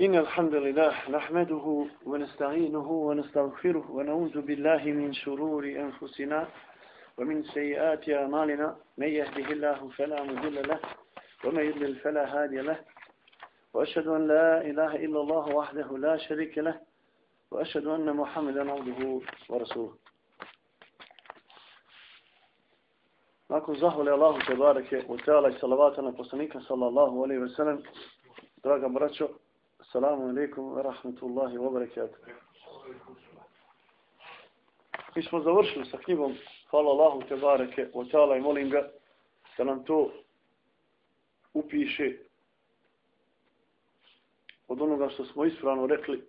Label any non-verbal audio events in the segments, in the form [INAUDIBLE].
إن الحمد لله نحمده ونستعينه ونستغفره ونعوذ بالله من شرور أنفسنا ومن سيئات أعمالنا. من يهده الله فلا مضل له ومن يضلل فلا هادي له. وأشهد أن لا إله إلا الله وحده لا شريك له. وأشهد أن محمدا عبده ورسوله. Nakon zahvali Allahu te bareke u teala i salavata na poslanika sallallahu alaihi ve sellem, draga braćo, assalamu alaikum wa rahmatullahi wa barakatuh. Mi smo završili sa knjigom Hvala Allahu te bareke o tala i molim ga da nam to upiše od onoga što smo ispravno rekli,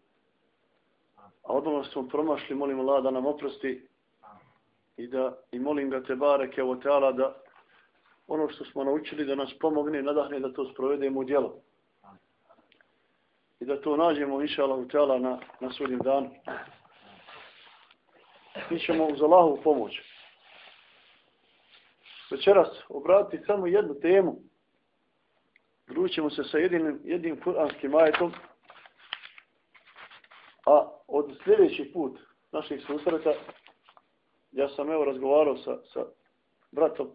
a od onoga što smo promašli, molim Allah da nam oprosti i da i molim ga te bareke o tala da ono što smo naučili da nas pomogne i nadahne da to sprovedemo u djelo. I da to nađemo inša Allah na, na sudnjem danu. Mi ćemo uz Allahovu pomoć. Večeras obratiti samo jednu temu. Drućemo se sa jedinim, jednim kuranskim ajetom. A od sljedeći put naših susreta ja sam evo razgovarao sa, sa bratom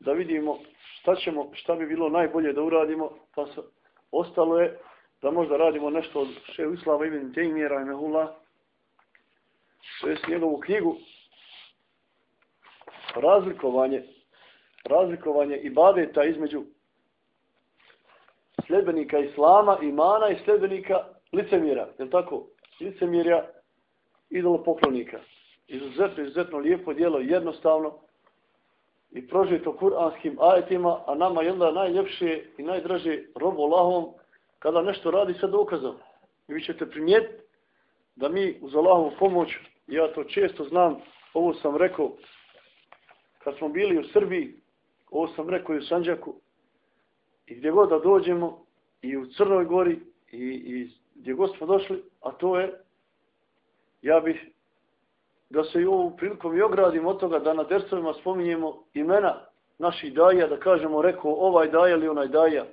da vidimo šta ćemo, šta bi bilo najbolje da uradimo, pa ostalo je da možda radimo nešto od šehu Islava ibn Tejmije i to je njegovu knjigu. Razlikovanje razlikovanje ibadeta između sljedbenika Islama, imana i sljedbenika licemira, je tako? Licemirja idolopoklonika. Izuzetno, izuzetno lijepo dijelo, jednostavno i prožito kuranskim ajetima, a nama je onda najljepše i najdraže robo Allahom kada nešto radi sa dokazom. I vi ćete primijetiti da mi uz Allahovu pomoć, ja to često znam, ovo sam rekao kad smo bili u Srbiji, ovo sam rekao i u Sanđaku, i gdje god da dođemo, i u Crnoj gori, i, i gdje god smo došli, a to je, ja bih da se i ovu prilikom i ogradim od toga da na dersovima spominjemo imena naših daja, da kažemo rekao ovaj daja ili onaj daja.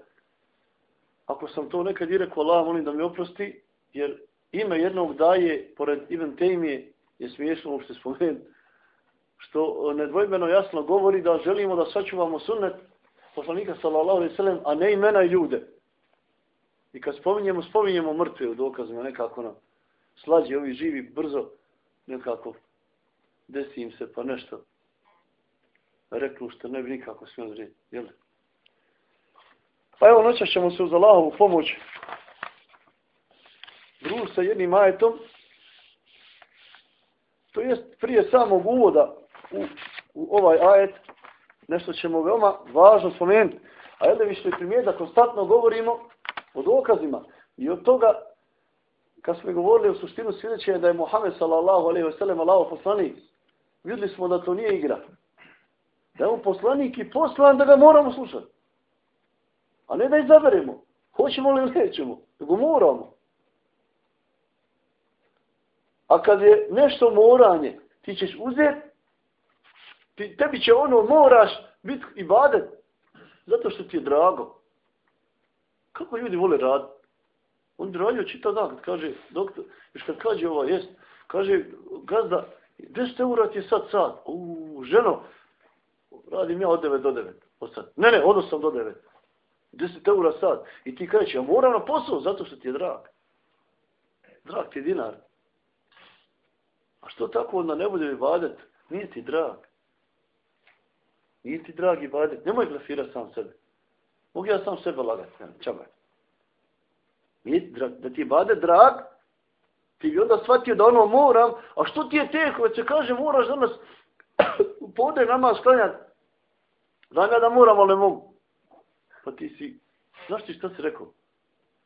Ako sam to nekad i rekao, Allah molim da mi oprosti, jer ime jednog daje, pored Ibn Tejmije, je smiješno uopšte spomenuti, što e, nedvojbeno jasno govori da želimo da sačuvamo sunnet poslanika sallallahu alaihi sallam, a ne imena i ljude. I kad spominjemo, spominjemo mrtve u dokazima, nekako na slađe, ovi živi brzo, nekako desi im se pa nešto reklo što ne bi nikako smjelo reći. Jel? Pa evo noćas ćemo se uz Allahovu pomoć druži sa jednim ajetom. To jest prije samog uvoda u, u ovaj ajet nešto ćemo veoma važno spomenuti. A jel da vi što je primjer da konstantno govorimo o dokazima i od toga kad smo govorili o suštinu svjedeće da je Muhammed sallallahu alaihi wa sallam Allaho poslanik vidjeli smo da to nije igra. Da je on poslanik i poslan da ga moramo slušati. A ne da izaberemo. Hoćemo li nećemo. Nego moramo. A kad je nešto moranje, ti ćeš uzeti, ti, tebi će ono moraš biti i badet. Zato što ti je drago. Kako ljudi vole raditi? On bi radio čita dan, kad kaže, doktor, još kad kaže ovo, jest, kaže, gazda, 10 eura ti je sad sad. U, ženo, radim ja od 9 do 9. Od sad. Ne, ne, od 8 do 9. 10 eura sad. I ti kažeš, ja moram na posao zato što ti je drag. Drag ti je dinar. A što tako onda ne bude ibadet? Nije ti drag. Nije ti drag ibadet. Nemoj grafirati sam sebe. Mogu ja sam sebe lagati. Čabaj. Nije drag. Da ti ibadet drag, ti bi onda shvatio da ono moram, a što ti je teko, već se kaže moraš danas [COUGHS] u podne nama klanjati. Znam da moram, ali ne mogu. Pa ti si, znaš ti šta si rekao?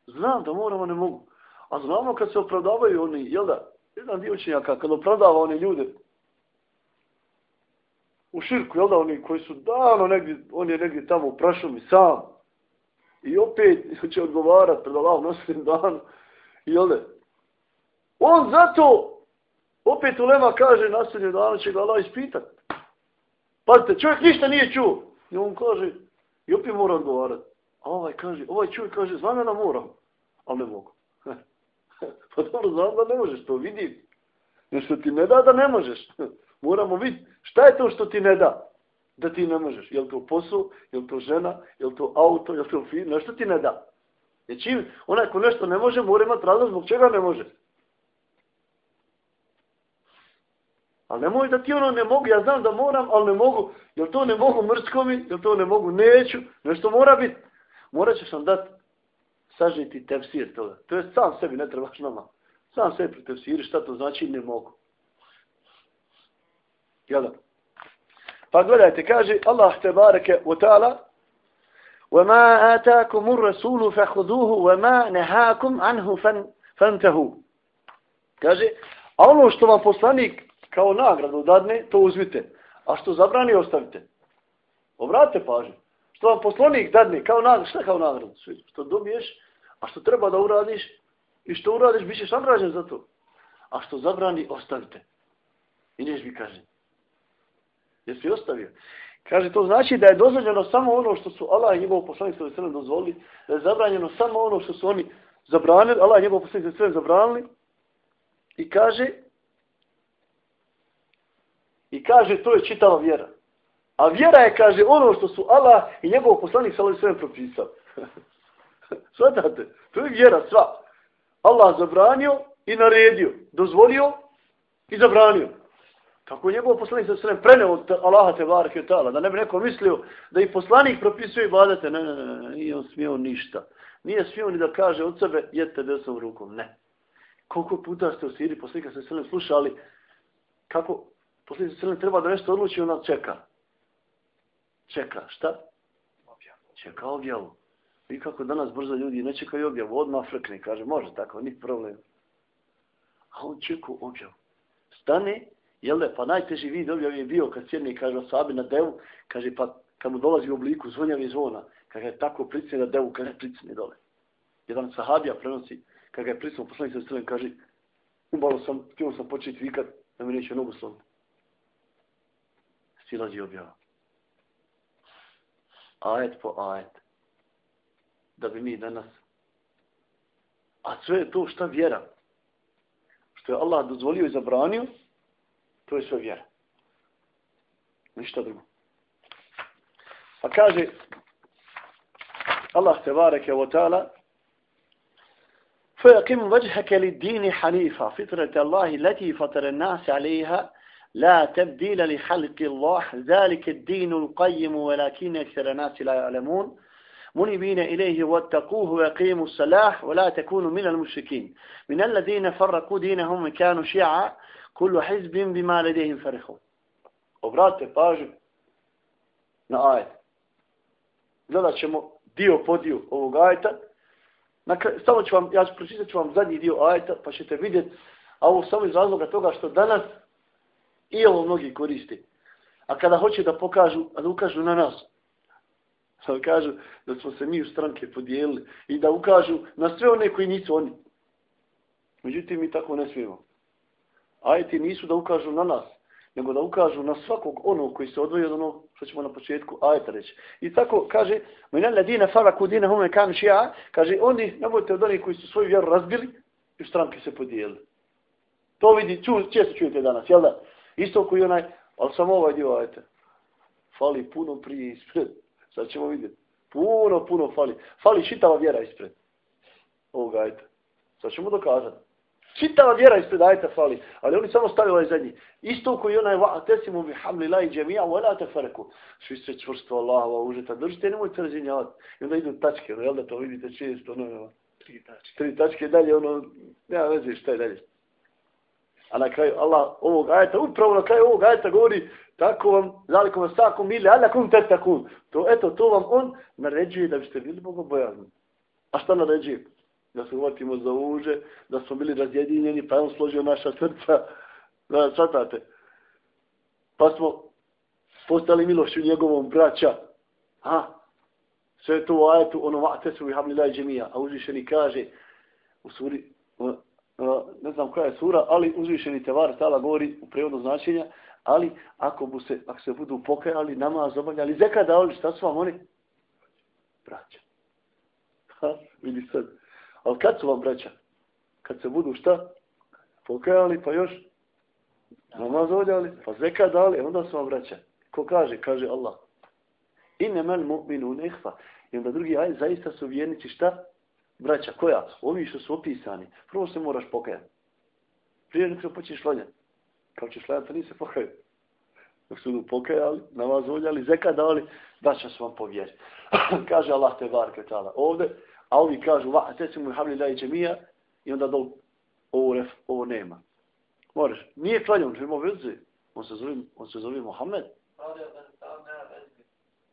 Znam da moramo, ne mogu. A znamo kad se opravdavaju oni, jel da, jedan dio učenjaka, kad opravdava one ljude, u širku, jel da, oni koji su davno negdje, on je negdje tamo u prašumi sam, i opet će odgovarati pred Allahom nosim dan, jel da, On zato, opet u Lema kaže, nasljednje dana će ga Allah ispitat. Pazite, čovjek ništa nije čuo. I on kaže, i opet mora odgovarati. A ovaj kaže, ovaj čovjek kaže, znam ja da moram, ali ne mogu. [LAUGHS] pa dobro, znam da ne možeš, to vidi. Nešto ti ne da da ne možeš. [LAUGHS] Moramo vidjeti šta je to što ti ne da da ti ne možeš. Je li to posao, je li to žena, je li to auto, je li to film, nešto ti ne da. Jer čim onaj ko nešto ne može, mora imati razlog zbog čega ne može. Ali nemoj da ti ono ne mogu, ja znam da moram, ali ne mogu. Jel to ne mogu mrsko mi, jel to ne mogu, neću. Nešto mora biti. Morat ćeš nam dati sažiti tefsir toga. To je sam sebi, ne trebaš nama. Sam sebi pretefsiri šta to znači ne mogu. Jel da? Pa gledajte, kaže Allah te bareke u ta'ala وَمَا آتَاكُمُ الرَّسُولُ فَحُدُوهُ وَمَا نَهَاكُمْ عَنْهُ فَانْتَهُ Kaže, a ono što vam poslanik kao nagradu dadne, to uzmite. A što zabrani, ostavite. Obratite pažnju. Što vam poslanik dadne kao nagradu, šta kao nagradu? Što dobiješ, a što treba da uradiš, i što uradiš, bit ćeš nagrađen za to. A što zabrani, ostavite. I neš bi kaže. Jesi ostavio? Kaže, to znači da je dozvoljeno samo ono što su Allah i njegov poslanik sve sve dozvolili, da je zabranjeno samo ono što su oni zabranili, Allah i njegov poslanik sve zabranili. I kaže, i kaže, to je čitava vjera. A vjera je, kaže, ono što su Allah i njegov poslanik sa sve propisao. [LAUGHS] Svatate, to je vjera, sva. Allah zabranio i naredio, dozvolio i zabranio. Kako je njegov poslanik sa sve preneo od Allaha te barake ta'ala, da ne bi neko mislio da i poslanik propisuje ibadete. Ne, ne, ne, ne, nije on smio ništa. Nije smio ni da kaže od sebe, jete desnom rukom. Ne. Koliko puta ste u Siri poslanika sa sve slušali, kako poslanik se treba da nešto odluči, ona čeka. Čeka, šta? Čeka objavu. I kako danas brzo ljudi ne čekaju objavu, odmah frkne, kaže, može tako, ni problem. A on čeka objavu. Stane, Jel da, pa najteži vid objav je bio kad sjedne, kaže, sabi na devu, kaže, pa kad mu dolazi u obliku zvonjavi zvona, kada je tako pricne na devu, kada je pricne dole. Jedan sahabija prenosi, kada je pricnuo poslanik sa kaže, umalo sam, htio sam početi vikat, da mi neće nogu slomiti Silazi objava. Ajet po ajet. Da bi mi danas. A sve je to šta vjera. Što je Allah dozvolio i zabranio, To je sve vjera. Ništa drugo. Pa kaže Allah tebareke wa ta'ala فيقم وجهك للدين حنيفا فطرة الله التي فطر الناس عليها لا تبديل لخلق الله ذلك الدين القيم ولكن أكثر الناس لا يعلمون منبين إليه واتقوه ويقيموا الصلاح ولا تكونوا من المشركين من الذين فرقوا دينهم كانوا شيعا kullu hizbim bima ledehim farihu. Obratite pažnju na ajet. Gledat ćemo dio po dio ovog ajeta. Na, samo ću vam, ja ću pročitat ću vam zadnji dio ajeta, pa ćete vidjeti, a ovo samo iz razloga toga što danas i ovo mnogi koriste. A kada hoće da pokažu, a da ukažu na nas, da kažu da smo se mi u stranke podijelili i da ukažu na sve one koji nisu oni. Međutim, mi tako ne smijemo ajeti nisu da ukažu na nas, nego da ukažu na svakog onog koji se odvoji od onog što ćemo na početku ajeta reći. I tako kaže, mojna ladina fara kudina hume kan šija, kaže, oni nemojte od onih koji su svoju vjeru razbili i u stranke se podijelili. To vidi, ču, često čujete danas, jel da? Isto koji onaj, ali samo ovaj dio ajeta. Fali puno prije ispred. [LAUGHS] Sad ćemo vidjeti. Puno, puno fali. Fali čitava vjera ispred. Ovog ajeta. Sad ćemo dokazati. Čitava vjera ispred ajta fali, ali oni samo stavili ovaj zadnji. Isto koji onaj va bi hamli la i džemija, wa la tefereku. Svi se čvrsto Allahova užeta, držite, nemojte razjenjavati. I onda idu tačke, jel da to vidite često, ono, tri tačke. Tri tačke dalje, ono, nema veze šta je dalje. A na kraju Allah ovog ajeta, upravo na kraju ovog ajeta govori, tako vam, zalikom vas tako mili, ala kum te. To, eto, to vam on naređuje da biste bili bogobojazni. A šta naređuje? da se uvatimo za uže, da smo bili razjedinjeni, pa on složio naša srca, da svatate. Pa smo postali milošću njegovom braća. Ha? Sve to u ajetu, ono vate su vihabli laj džemija, a uzvišeni kaže u suri, E, ne znam koja je sura, ali uzvišeni tevar tala govori u prevodu značenja, ali ako, bu se, ako se budu pokajali, namaz obavljali, zeka davali, šta su vam oni? Braća. Ha? Vidi sad. Ali kad su vam braća? kad se budu šta? Pokajali, pa još namaz obavljali, pa zeka dali, e onda su vam vraća. Ko kaže? Kaže Allah. I ne mu'minu nehfa. I onda drugi aj, zaista su vjernici šta? Braća, koja? Ovi što su opisani. Prvo se moraš pokajati. Prije nek se počeš lanjati. Kao ćeš lanjati, to nisi pokajati. Dok su pokajali, namaz odjali, zeka dali, braća su vam povjeri. [CLEARS THROAT] kaže Allah te barke tala. Ovde, a ovi kažu, va, te si mu havli laj džemija, i onda dol, ovo, ref, ovo nema. Moraš, nije klanjom, nema veze. On se zove, on se zove Mohamed.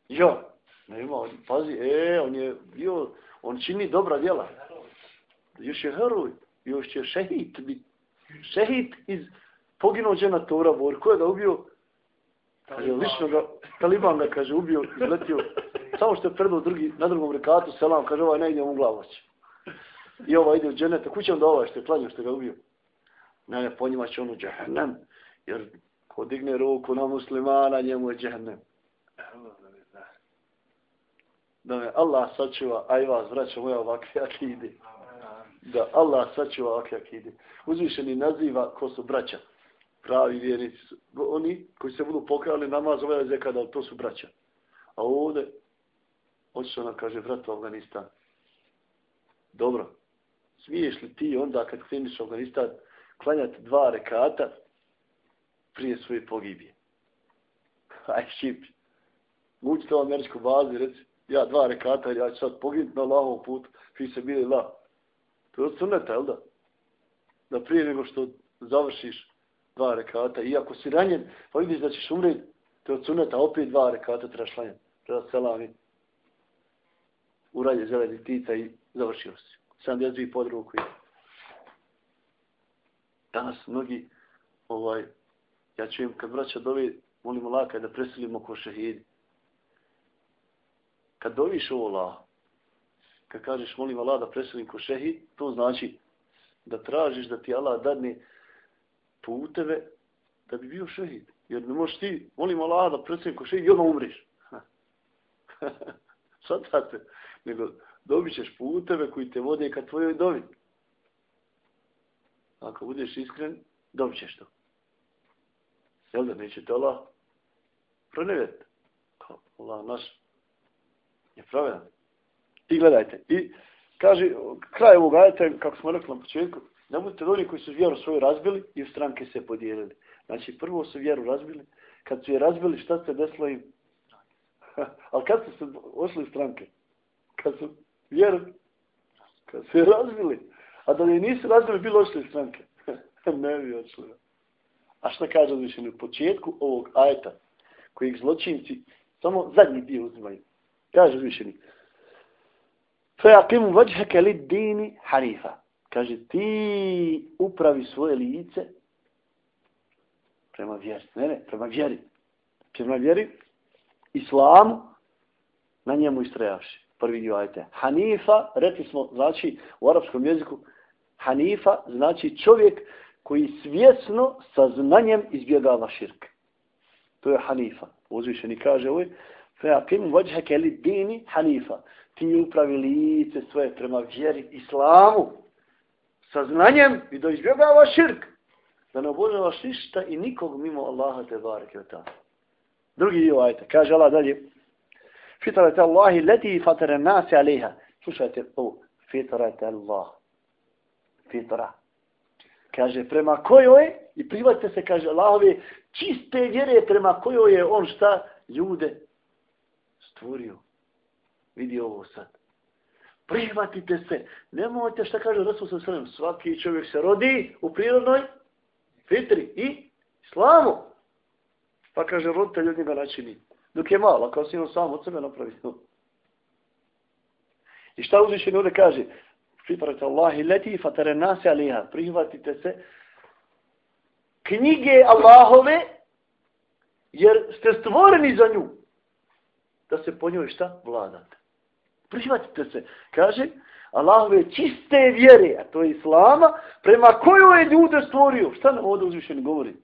Jo, nema, pazi, e, on je bio, on čini dobra djela. Još je heroj, još će šehit biti. Šehit iz poginuo džena Tora Bor, ko je da ubio? Kaže, lično ga, Taliban ga, kaže, ubio, izletio. Samo što je predao drugi, na drugom rekatu, selam, kaže, ovaj ne ide u glavu. I ovaj ide u dženeta, kuće onda ovaj što je klanio, što ga ubio. Ne, ne, po njima će on u džahnem, jer ko digne ruku na muslimana, njemu je džahnem. Da me Allah sačuva, a i vas, vraća moja ovakve akide. Da Allah sačuva ovakve akide. Uzvišeni naziva ko su braća. Pravi vjernici su. Oni koji se budu pokrali namaz ovaj zeka da to su braća. A ovdje, hoće ona kaže, vrat u Afganistan. Dobro. Smiješ li ti onda kad kreniš u Afganistan, klanjati dva rekata prije svoje pogibije. [LAUGHS] Aj, šip. Mući to američku bazu i reci, ja dva rekata, ja ću sad poginuti na lahom putu, fi se bili la. To je od jel da? Da prije nego što završiš dva rekata, iako si ranjen, pa vidiš da ćeš umreti, to je od opet dva rekata trebaš klanjati. Treba selami. Uralje zeleni tica i završio si. Sam ja dvije podruku danas mnogi, ovaj, ja čujem kad vraća dovi, molimo laka da preselimo ko šehidi. Kad doviš ovo Allah, kad kažeš molim Allah da preselim ko šehid, to znači da tražiš da ti Allah dadne puteve da bi bio šehid. Jer ne možeš ti, molim Allah da preselim ko šehid i odmah umriš. Svatate. [LAUGHS] Nego dobit ćeš puteve koji te vode ka tvojoj dovi. Ako budeš iskren, dobit ćeš to. Jel da neće te Allah pronevjeti? Pa, Allah naš je pravedan. I gledajte. I kaže, kraj ovog ajeta, kako smo rekli na početku, ne budete oni koji su vjeru svoju razbili i u stranke se podijelili. Znači, prvo su vjeru razbili. Kad su je razbili, šta se desilo im? [LAUGHS] Ali kad su se ošli stranke? Kad su vjeru? Kad su je razbili. A da li nisu razbili, bilo ošli stranke. [LAUGHS] ne bi ošli. A šta kaže uzvišeni na početku ovog ajeta, kojeg zločinci samo zadnji dio uzimaju. Kaže uzvišeni. Fe aqimu vajhaka lid dini hanifa. Kaže ti upravi svoje lice prema vjeri. Ne, ne, prema vjeri. Prema vjeri islamu na njemu istrajavši. Prvi dio ajte. Hanifa, rekli smo, znači u arapskom jeziku, Hanifa znači čovjek koji svjesno sa znanjem izbjegava širk. To je Hanifa. Uzvišeni kaže ovaj, Feakim vođha keli dini hanifa. Ti upravi lice svoje prema vjeri islamu. Sa znanjem i da izbjegava širk. Da ne obožavaš ništa i nikog mimo Allaha te ta. Drugi dio ajta. Kaže Allah dalje. Fitarate Allahi leti fatere nasi aliha. Slušajte ovo. Fitarate Allah. Fitra. Kaže prema kojoj i private se kaže Allahove čiste vjere prema kojoj je on šta ljude stvorio. Vidi ovo sad. Prihvatite se. Nemojte šta kaže Rasul sa sredem. Svaki čovjek se rodi u prirodnoj fitri i islamu. Pa kaže, roditelj od njega načini. Dok je malo, kao si on sam od sebe napravio. I šta uzvišeni ovdje kaže? Pripravite Allah i leti fatere nase aliha. Prihvatite se knjige Allahove jer ste stvoreni za nju da se po njoj šta vladate. Prihvatite se. Kaže Allahove čiste vjere, a to je Islama, prema kojoj je ljude stvorio. Šta nam ovdje uzvišen govori?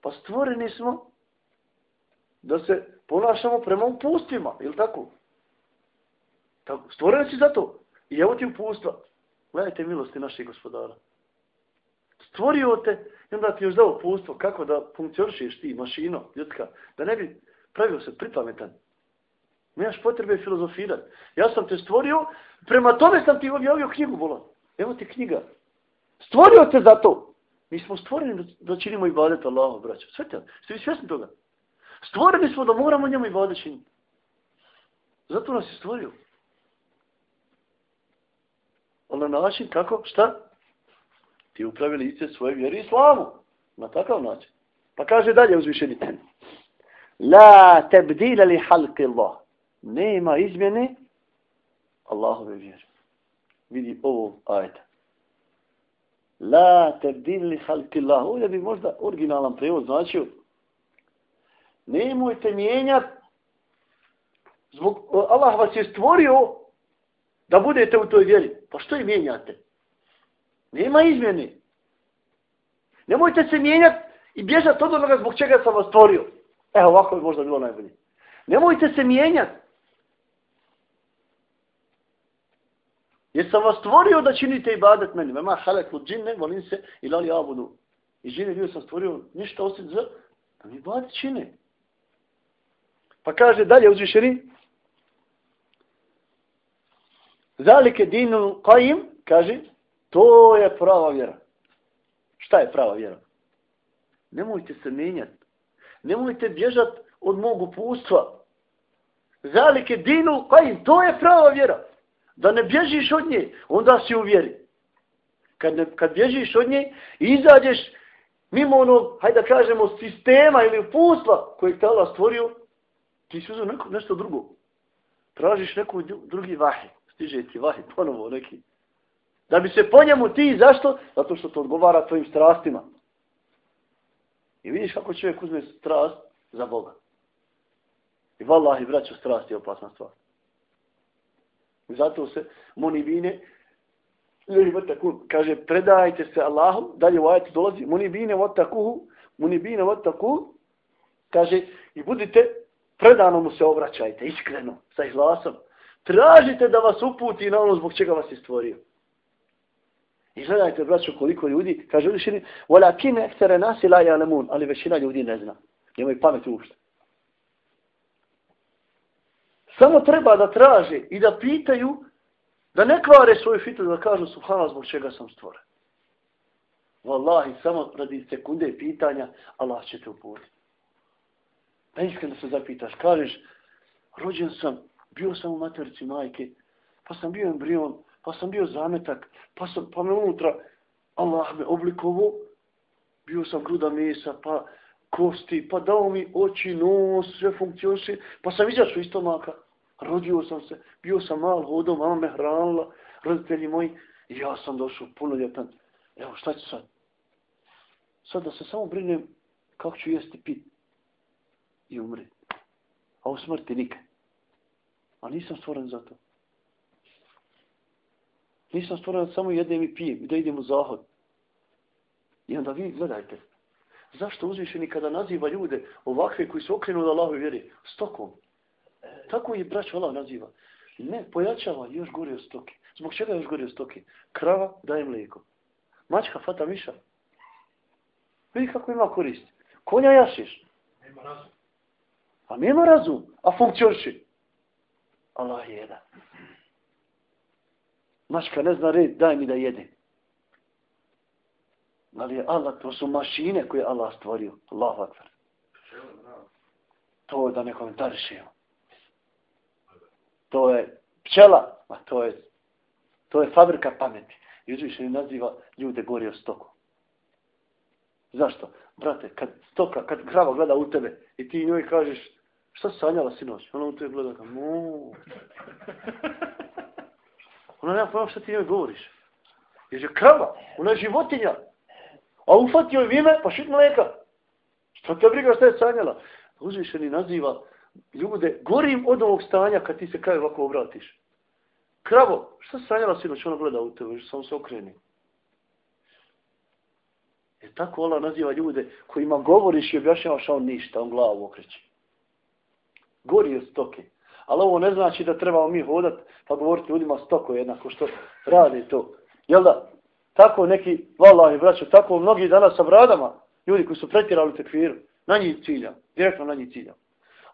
Pa stvoreni smo da se ponašamo prema upustima, ili tako? Tako, Stvoreni si za to. I evo ti upustva. Gledajte milosti naših gospodara. Stvorio te i onda ti još dao pustvo kako da funkcionišeš ti, mašino, ljudska, da ne bi pravio se pripametan. Nemaš potrebe filozofirati. Ja sam te stvorio, prema tome sam ti objavio knjigu, bolan. Evo ti knjiga. Stvorio te za to. Mi smo stvoreni da, da činimo i badet Allahom, braćo. Sve te, ste vi svjesni toga? Stvoreni smo da moramo njemu i činiti. Zato nas je stvorio. Ali na način kako? Šta? Ti upravili lice svoje vjeri i slavu. Na takav način. Pa kaže dalje uzvišeni. La tebdila li halki Allah. Nema izmjene Allahove vjeri. Vidi ovo ajta. La tebdila li halki Allah. Ovdje bi možda originalan prevod značio. Nemojte mijenjati zbog Allah vas je stvorio da budete u toj vjeri. Pa što i mijenjate? Nema izmjene. Nemojte se mijenjati i bježati od onoga zbog čega sam vas stvorio. Evo, ovako je možda bilo najbolje. Nemojte se mijenjati. Jer sam vas stvorio da činite ibadet meni. Vema halek od džinne, volim se, i lali abudu. I džine bio sam stvorio ništa osim za da mi ibadet čine. Pa kaže dalje uzvišeni. Zalike dinu qajim, kaže, to je prava vjera. Šta je prava vjera? Nemojte se menjati. Nemojte bježati od mog upustva. Zalike dinu qajim, to je prava vjera. Da ne bježiš od nje, onda si u vjeri. Kad, ne, kad bježiš od nje i izađeš mimo onog, hajde da kažemo, sistema ili upustva koje te Allah stvorio, ti si uzeo nešto drugo. Tražiš neku drugi vahe. stiže ti vahi ponovo neki. Da bi se po njemu ti, zašto? Zato što to odgovara tvojim strastima. I vidiš kako čovjek uzme strast za Boga. I vallahi, braćo, strast je opasna stvar. I zato se monibine, kaže, predajte se Allahom, dalje u ajetu dolazi, monibine vatakuhu, monibine vatakuhu, kaže, i budite, predano mu se obraćajte, iskreno, sa izlasom, tražite da vas uputi na ono zbog čega vas je stvorio. I gledajte, braćo, koliko ljudi, kaže uvišeni, vola اَكْتَرَ نَاسِ لَا يَعْلَمُونَ ali većina ljudi ne zna. Nemoj pamet uopšte. Samo treba da traže i da pitaju, da ne kvare svoju fitu, da kažu, subhanallah, zbog čega sam stvoren. Wallahi, samo radi sekunde pitanja, Allah će te uputiti. Da iskreno se zapitaš, kažeš, rođen sam bio sam u materici majke, pa sam bio embrion, pa sam bio zametak, pa, sam, pa me unutra Allah me oblikovo, bio sam gruda mesa, pa kosti, pa dao mi oči, nos, sve funkcionše, pa sam izašao iz stomaka, rodio sam se, bio sam mal hodom, mama me hranila, roditelji moji, ja sam došao punoljetan. Evo, šta ću sad? Sad da se samo brinem kako ću jesti pit i umri. A u smrti nikad. A nisam stvoren za to. Nisam stvoren samo jedem i pijem i da idem u zahod. I onda vi gledajte. Zašto uzvišeni kada naziva ljude ovakve koji su okrenuli Allahove vjeri? Stokom. Tako je brać Allah naziva. Ne, pojačava još gore od stoke. Zbog čega još gore od stoke? Krava daje mlijeko. Mačka fata miša. Vidi kako ima korist. Konja jašiš. Nema razum. A nema razum. A funkcioniši. Allah je jedan. Mačka ne zna red, daj mi da jede. Ali je Allah, to su mašine koje Allah stvorio. Allah akvar. To je da ne komentarišemo. To je pčela, a to je, to je fabrika pameti. I uzvišeni naziva ljude gori od stoku. Zašto? Brate, kad stoka, kad krava gleda u tebe i ti njoj kažeš Šta sanjala sinoć? Ona u tebe gleda kao, mu. Ona nema pojma šta ti njoj govoriš. Jer je krava, ona je životinja. A ufati joj vime, pa šit mleka. Šta te briga šta je sanjala? Uzvišeni naziva ljude gorim od ovog stanja kad ti se kraj ovako obratiš. Kravo, šta sanjala sinoć? Ona gleda u tebe, samo se okreni. E tako Allah naziva ljude kojima govoriš i objašnjavaš, a on ništa, on glavu okreće gori od stoke. Ali ovo ne znači da trebamo mi hodat pa govoriti ljudima stoko jednako što radi to. Jel da? Tako neki, vallahi braćo, tako mnogi danas sa bradama, ljudi koji su pretirali tekfiru, na njih cilja, direktno na njih cilja.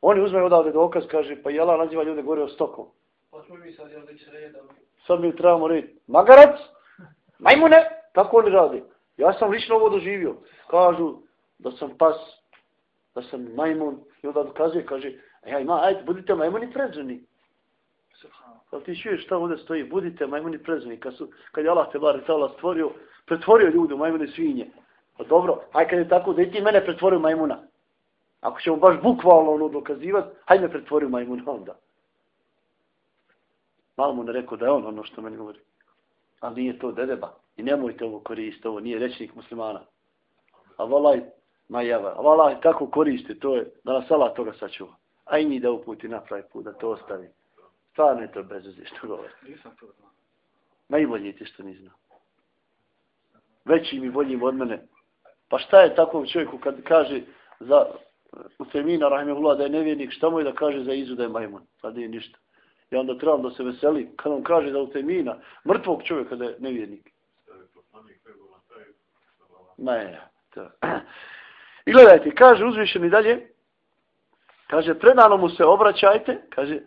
Oni uzmeju odavde dokaz, kaže, pa jela naziva ljude gore o stokom. Pa smo mi sad, jel već redom? Sad mi trebamo reći, magarac, majmune, tako oni radi. Ja sam lično ovo doživio. Kažu da sam pas, da sam majmun, i onda dokazuje, kaže, ja ima, ajde, budite majmuni prezreni. Ali ti čuješ šta ovdje stoji, budite majmuni prezreni. Kad, su, kad je Allah te bar stvorio, pretvorio ljude u majmune svinje. Pa dobro, hajde kad je tako, da i ti mene pretvorio majmuna. Ako ćemo baš bukvalno ono dokazivati, hajde me pretvori u majmuna onda. Malo mu ne rekao da je on ono što meni govori. Ali nije to dedeba. I nemojte ovo koristiti, ovo nije rečnik muslimana. A volaj, ma jeva, a volaj, kako koriste, to je, da nas Allah toga sačuva. A i mi da uputi napravi put, da to ostavi. Stvarno je to bez uzi što govori. Nisam to znao. Najbolje ti što ni znao. Veći mi boljim od mene. Pa šta je takvom čovjeku kad kaže za u Temina, rahimahullah, da je nevjernik, šta mu je da kaže za Izu da je majmun? Pa da je ništa. I onda trebam da se veseli kad on kaže da u mrtvog čovjeka da je nevjernik. Ne, to. [CLEARS THROAT] I gledajte, kaže uzvišeni dalje, kaže, predano mu se obraćajte, kaže,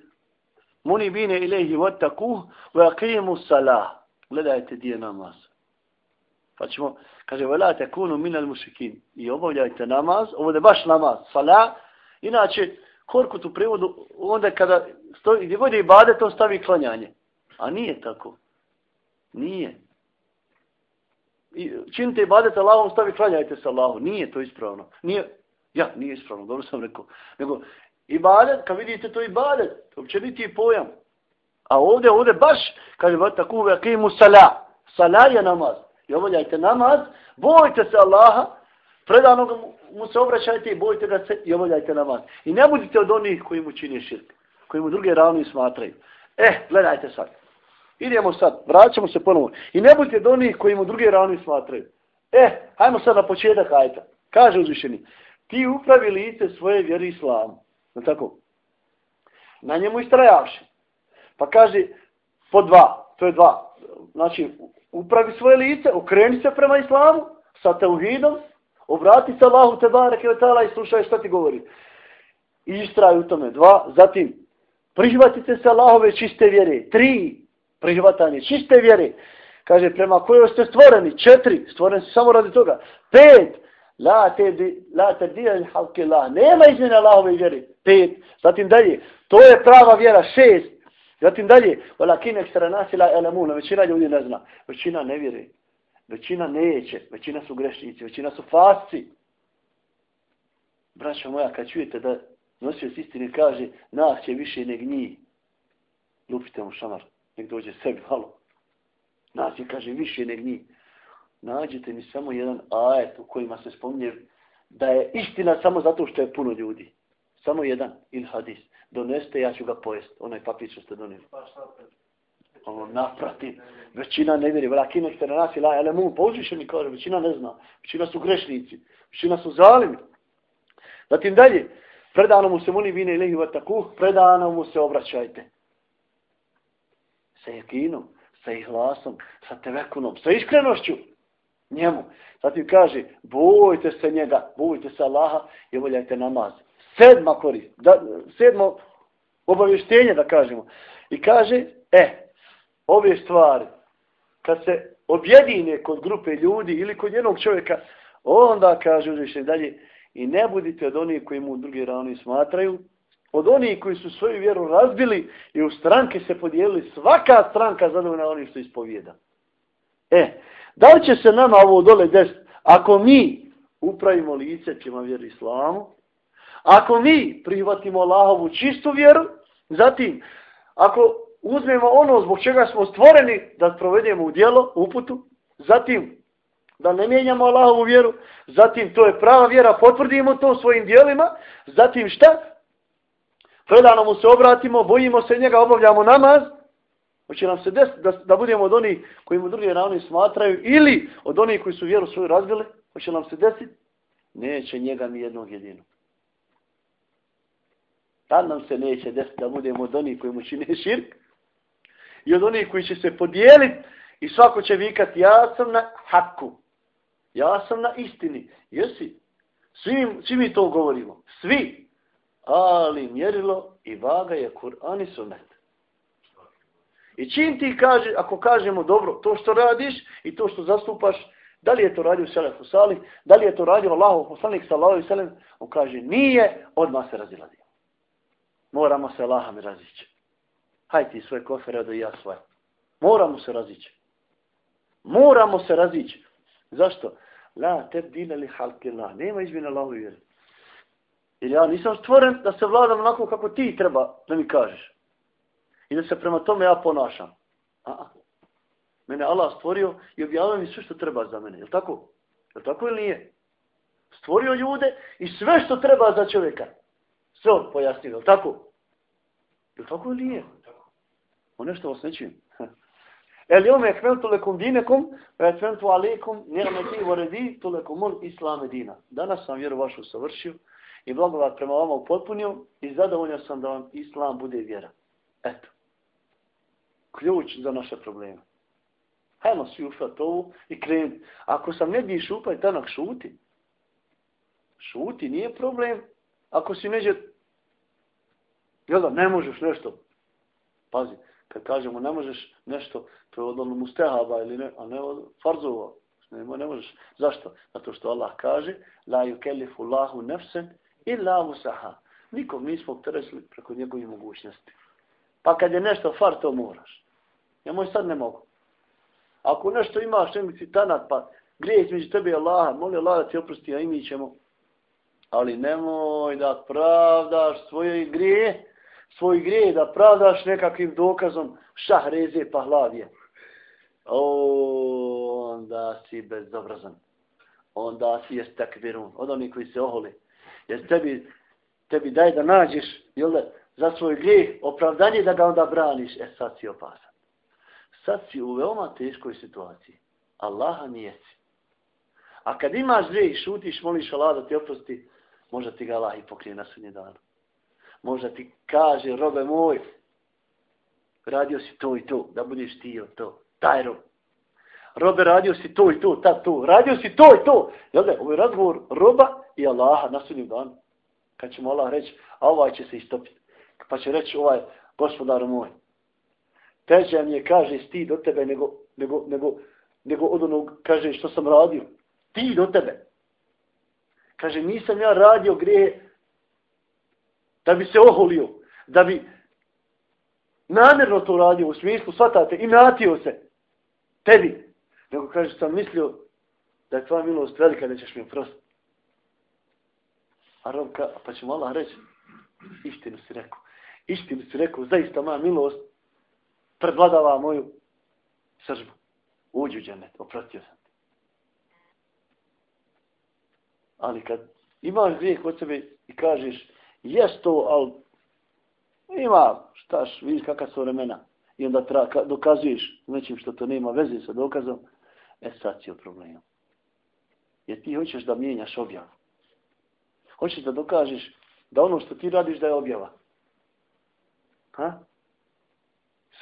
muni bine ilaihi vatakuh, wa aqimu salah. Gledajte, di je namaz. Pa ćemo, kaže, velate kunu minal mušikin. I obavljajte namaz, ovo je baš namaz, sala. Inače, korkut u prevodu, onda kada stoji, gdje vodi ibadet, on stavi klanjanje. A nije tako. Nije. I činite ibadet Allahom, stavi klanjajte se Allahom. Nije to ispravno. Nije, ja, nije ispravno, dobro sam rekao. Nego, ibadet, kad vidite to ibadet, to uopće niti pojam. A ovdje, ovdje baš, kaže, tako kuve, akimu salah. Salah je namaz i obavljajte namaz, bojte se Allaha, predano mu se obraćajte i bojte ga se i obavljajte namaz. I ne budite od onih koji mu čini širk, koji mu druge ravni smatraju. Eh, gledajte sad. Idemo sad, vraćamo se ponovo. I ne budite od onih koji mu druge ravni smatraju. Eh, hajmo sad na početak ajta. Kaže uzvišeni, ti upravi lice svoje vjeri islamu. Na tako? Na njemu istrajavši. Pa kaže, po dva, to je dva. Znači, upravi svoje lice, okreni se prema islamu, sa teuhidom, obrati se Allahu te bareke ve taala i slušaj šta ti govori. I istraj u tome. Dva, zatim, prihvatite se Allahove čiste vjere. Tri, prihvatanje čiste vjere. Kaže, prema kojoj ste stvoreni. Četiri, stvoreni ste samo radi toga. Pet, la te, di, la te dijel halki la. Nema izmjene Allahove vjeri. Pet, zatim dalje. To je prava vjera. Šest, Zatim dalje, walakin ekstra nasila elamuna, većina ljudi ne zna, većina ne vjeri, većina neće, većina su grešnici, većina su fasci. Braćo moja, kad čujete da nosio s istine kaže, nas će više neg njih, lupite mu šamar, nek dođe sebi Halo. Nas je, kaže, više neg njih. Nađite mi samo jedan ajet u kojima se spominje da je istina samo zato što je puno ljudi. Samo jedan, il hadis doneste, ja ću ga pojesti. Onaj papir što ste donijeli. Ono, naprati. Većina ne vjeri. Velakine ste na nas ila, ale mu použiše mi kaže, većina ne zna. Većina su grešnici. Većina su zalimi. Zatim dalje. Predano mu se muni vine ilihi vataku, predano mu se obraćajte. Sa jekinom, sa ihlasom, sa tevekunom, sa iskrenošću njemu. Zatim kaže, bojte se njega, bojte se Allaha i voljajte namaz sedma korist, da, sedmo obavještenje da kažemo. I kaže, e, ove stvari, kad se objedine kod grupe ljudi ili kod jednog čovjeka, onda kaže uzvišenje dalje, i ne budite od onih koji mu drugi ravni smatraju, od onih koji su svoju vjeru razbili i u stranke se podijelili, svaka stranka zadovoljna onih što ispovijeda. E, da li će se nama ovo dole desiti, ako mi upravimo lice prema vjeru islamu, Ako mi prihvatimo Allahovu čistu vjeru, zatim, ako uzmemo ono zbog čega smo stvoreni da provedemo u dijelo, uputu, zatim, da ne mijenjamo Allahovu vjeru, zatim, to je prava vjera, potvrdimo to svojim dijelima, zatim šta? Predano mu se obratimo, bojimo se njega, obavljamo namaz, hoće nam se desiti da, da budemo od onih koji mu drugi ravni smatraju, ili od onih koji su vjeru svoju razbili, hoće nam se desiti, neće njega ni jednog jedinog. Tad nam se neće desiti da budemo od onih koji mu čine širk i od onih koji će se podijeliti I svako će vikati, ja sam na haku. Ja sam na istini. Jesi? Svi, svi mi to govorimo. Svi. Ali mjerilo i vaga je Kur'an i sunet. I čim ti kaže, ako kažemo dobro, to što radiš i to što zastupaš, da li je to radio Selefu Salih, da li je to radio Allahu poslanik sallahu i sallam, on kaže, nije, odmah se razilazi. Moramo se Allahom razići. Hajde ti svoje kofere, da ja svoje. Moramo se razići. Moramo se razići. Zašto? La te dine li halke la. Nema izmjena Allahu vjeri. Jer ja nisam stvoren da se vladam onako kako ti treba da mi kažeš. I da se prema tome ja ponašam. A -a. Mene Allah stvorio i objavio mi sve što treba za mene. Je tako? Je tako ili nije? Stvorio ljude i sve što treba za čovjeka. Sve on pojasnio. Je tako? Je tako ili nije? On nešto vas nečim. [LAUGHS] El jome ekmeltu lekum dinekum, ve ekmeltu alekum, nirmeti voredi, tu lekum ul islam dina. Danas sam vjeru vašu savršio i blagovat prema vama upotpunio i zadovoljan sam da vam islam bude vjera. Eto. Ključ za naše probleme. Hajmo svi ufat ovu i kreni. Ako sam ne šupaj, tanak šuti. Šuti, nije problem. Ako si neđe, jel da, ne možeš nešto. Pazi, kad kažemo ne možeš nešto, to je odlovno mustehaba ili ne, a ne farzova. Nema, ne možeš. Zašto? Zato što Allah kaže la yukellifu Allahu nafsan illa musaha. Nikom nismo opteresili preko njegovih mogućnosti. Pa kad je nešto far, to moraš. Ja moj sad ne mogu. Ako nešto imaš, ne si tanat, pa grije između tebe i Allaha, moli Allah da ti oprosti, a i mi ćemo. Ali nemoj da pravdaš svoje grije, svoj grije da pravdaš nekakvim dokazom šahreze pa hlavije. O, onda si bezobrazan. Onda si jest takvirun. Od onih koji se oholi. Jer tebi, tebi daj da nađeš jel, za svoj grijeh opravdanje da ga onda braniš. E sad si opasan. Sad si u veoma teškoj situaciji. Allaha nijeci. A kad imaš dvije i šutiš, moliš Allah da ti oprosti, možda ti ga Allah i pokrije na sudnji dan. Možda ti kaže, robe moj, radio si to i to, da budeš ti od to. Taj rob. Robe, radio si to i to, ta to. Radio si to i to. Jel da, ovo je razgovor roba i Allaha na sudnjem danu. Kad ćemo Allah reći, a ovaj će se istopiti. Pa će reći ovaj, gospodaru moj, teže mi je, kaže, stid do tebe, nego, nego, nego, nego od onog, kaže, što sam radio. Ti do tebe. Kaže, nisam ja radio grije da bi se oholio, da bi namjerno to radio u smislu, shvatate, i natio se tebi. Nego kaže, sam mislio da je tvoja milost velika, nećeš mi oprostiti. A rob ka, pa će Allah reći, istinu si rekao. Istinu si rekao, zaista moja milost predvladava moju sržbu. Uđu u oprostio sam ti. Ali kad imaš grijeh od sebe i kažeš, jes to, ali ima, štaš, vidiš kakva su vremena. I onda tra, dokazuješ nečim što to nema veze sa dokazom, e sad si u problemu. Jer ti hoćeš da mijenjaš objavu. Hoćeš da dokažeš da ono što ti radiš da je objava. Ha?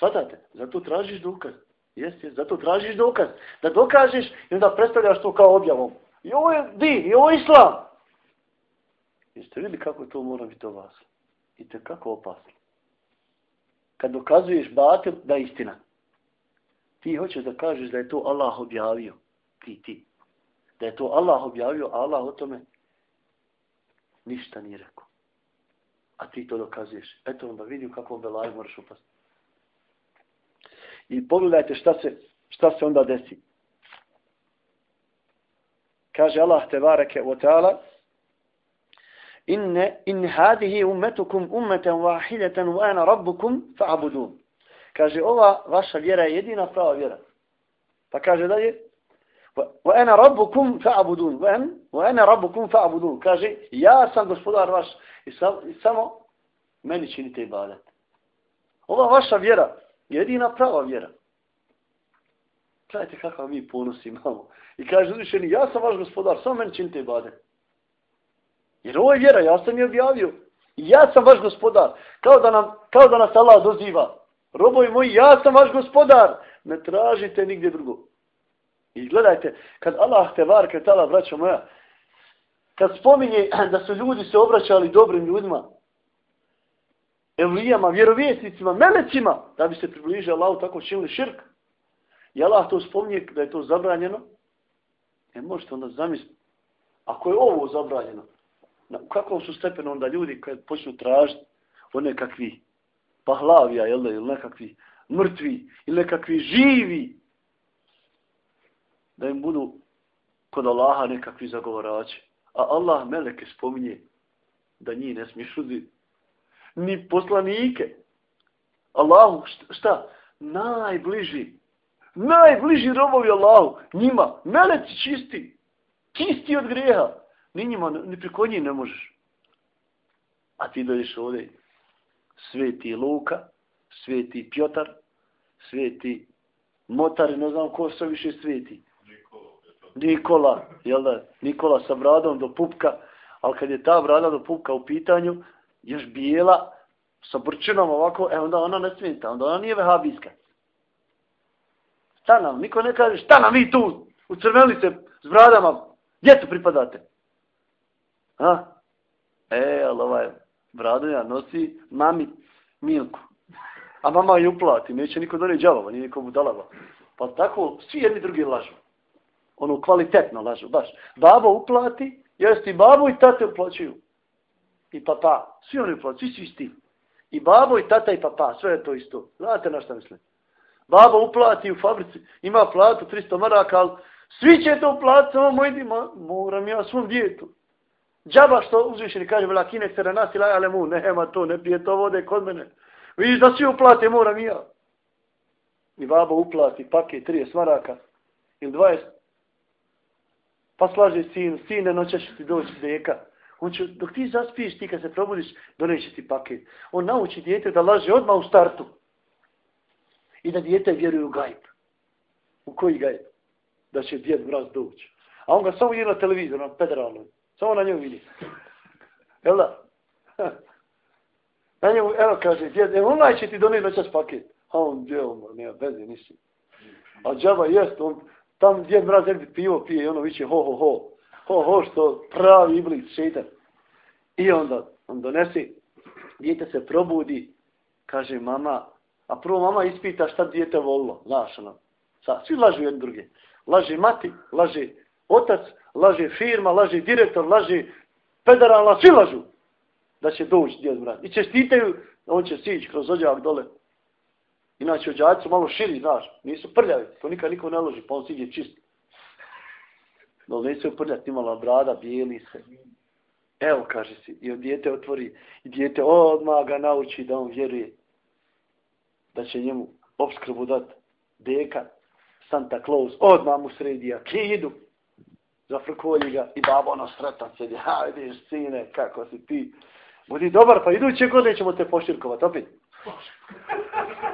Svatate? Zato tražiš dokaz. Jesi, jes, zato tražiš dokaz. Da dokažeš i onda predstavljaš to kao objavom. I ovo je din, i ovo je islam. Jeste vidjeli kako to mora biti o vas? I te kako opasno. Kad dokazuješ batil da je istina. Ti hoćeš da kažeš da je to Allah objavio. Ti, ti. Da je to Allah objavio, a Allah o tome ništa nije rekao. A ti to dokazuješ. Eto onda vidim kako belaj moraš upasti. I pogledajte šta se, šta se onda desi. Kaže Allah te bareke u ta'ala inne in hadihi ummetukum ummeten wahidatan wa ana rabbukum fa'budun. Kaže ova vaša vjera je jedina prava vjera. Pa kaže dalje wa ana rabbukum fa'budun. Wa ana rabbukum fa'budun. Kaže ja sam gospodar vaš i, sam, i samo meni činite ibadet. Ova vaša vjera jedina prava vjera. Gledajte kakav mi ponos imamo. I kaže uzvišeni, ja sam vaš gospodar, samo meni činite ibadet. Jer ovo je vjera, ja sam je objavio. I ja sam vaš gospodar. Kao da, nam, kao da nas Allah doziva. Robovi moji, ja sam vaš gospodar. ne tražite nigdje drugo. I gledajte, kad Allah te varke tala, Allah, braćo moja, kad spominje [CLEARS THROAT] da su ljudi se obraćali dobrim ljudima, evlijama, vjerovjesnicima, melecima, da bi se približili Allahu tako činili širk, i Allah to spominje da je to zabranjeno, e možete onda zamisliti, ako je ovo zabranjeno, na kakvom su stepenu onda ljudi kad počnu tražiti od nekakvi pahlavija, jel ili nekakvi mrtvi, ili nekakvi živi, da im budu kod Allaha nekakvi zagovarači. A Allah meleke spominje da njih ne smiješ uzeti. Ni poslanike. Allahu šta? Najbliži. Najbliži robovi Allahu. Njima. Meleci čisti. Čisti od greha. Ni njima, ni preko njih ne možeš. A ti dođeš ovdje. Sveti Luka, sveti Pjotar, sveti Motar, ne znam ko sve više sveti. Nikola, jel da, Nikola sa bradom do pupka, ali kad je ta brada do pupka u pitanju, još bijela, sa brčinom ovako, e onda ona ne smijeta, onda ona nije vehabijska. Šta nam, niko ne kaže, šta nam vi tu, u crvelice s bradama, gdje tu pripadate? Ha? E, ali ovaj bradoja nosi mami Milku. A mama je uplati, neće niko donijeti džavova, nije niko budalava. Pa tako, svi jedni drugi lažu ono kvalitetno lažu, baš. Babo uplati, jeste i babo i tate uplaćuju. I papa, svi oni uplaćuju, svi su isti. I babo i tata i papa, sve je to isto. Znate na šta mislim? Babo uplati u fabrici, ima platu 300 maraka, ali svi će to uplatiti, samo moj dima, moram ja svom djetu. Džaba što uzvišeni kaže, vela kine se na laj ili ale mu, nema to, ne pije to vode kod mene. Vidiš da svi uplate, moram ja. I babo uplati paket 30 maraka ili 20 Pa slaže sin, sine, noćeš ti doći deka. On će, dok ti zaspiješ, ti kad se probudiš, doneće ti paket. On nauči dijete da laže odmah u startu. I da dijete vjeruje u gajb. U koji gajb? Da će djed mraz doći. A on ga samo vidi na televizor, na federalnom. Samo na njemu vidi. Jel da? [LAUGHS] Na njemu, evo kaže, djed, evo onaj će ti doneti noćas paket. A on, djel, ono, nema veze, nisi. A džaba jest, on, Tam djed mraz negdje pivo pije i ono viće ho ho ho. Ho ho što pravi iblis šeitan. I onda on donese, djete se probudi, kaže mama, a prvo mama ispita šta djete volilo, znaš ono. Sa, svi lažu jedni druge. Laže mati, laže otac, laže firma, laže direktor, laže federalna, svi lažu da će doći djed mraz. I čestitaju, on će sići kroz ođak dole, Inače, ođaci su malo širi, znaš, nisu prljavi, to nikad niko ne loži, pa on siđe čist. No, neće prljati, imala brada, bijeli se. Evo, kaže si, i djete otvori, i djete odmah ga nauči da on vjeruje da će njemu obskrbu dati deka, Santa Claus, odmah mu sredi akidu, zafrkolji ga i babo ono sretan sedi, ha, vidiš, sine, kako si ti. Budi dobar, pa iduće godine ćemo te poširkovati, opet.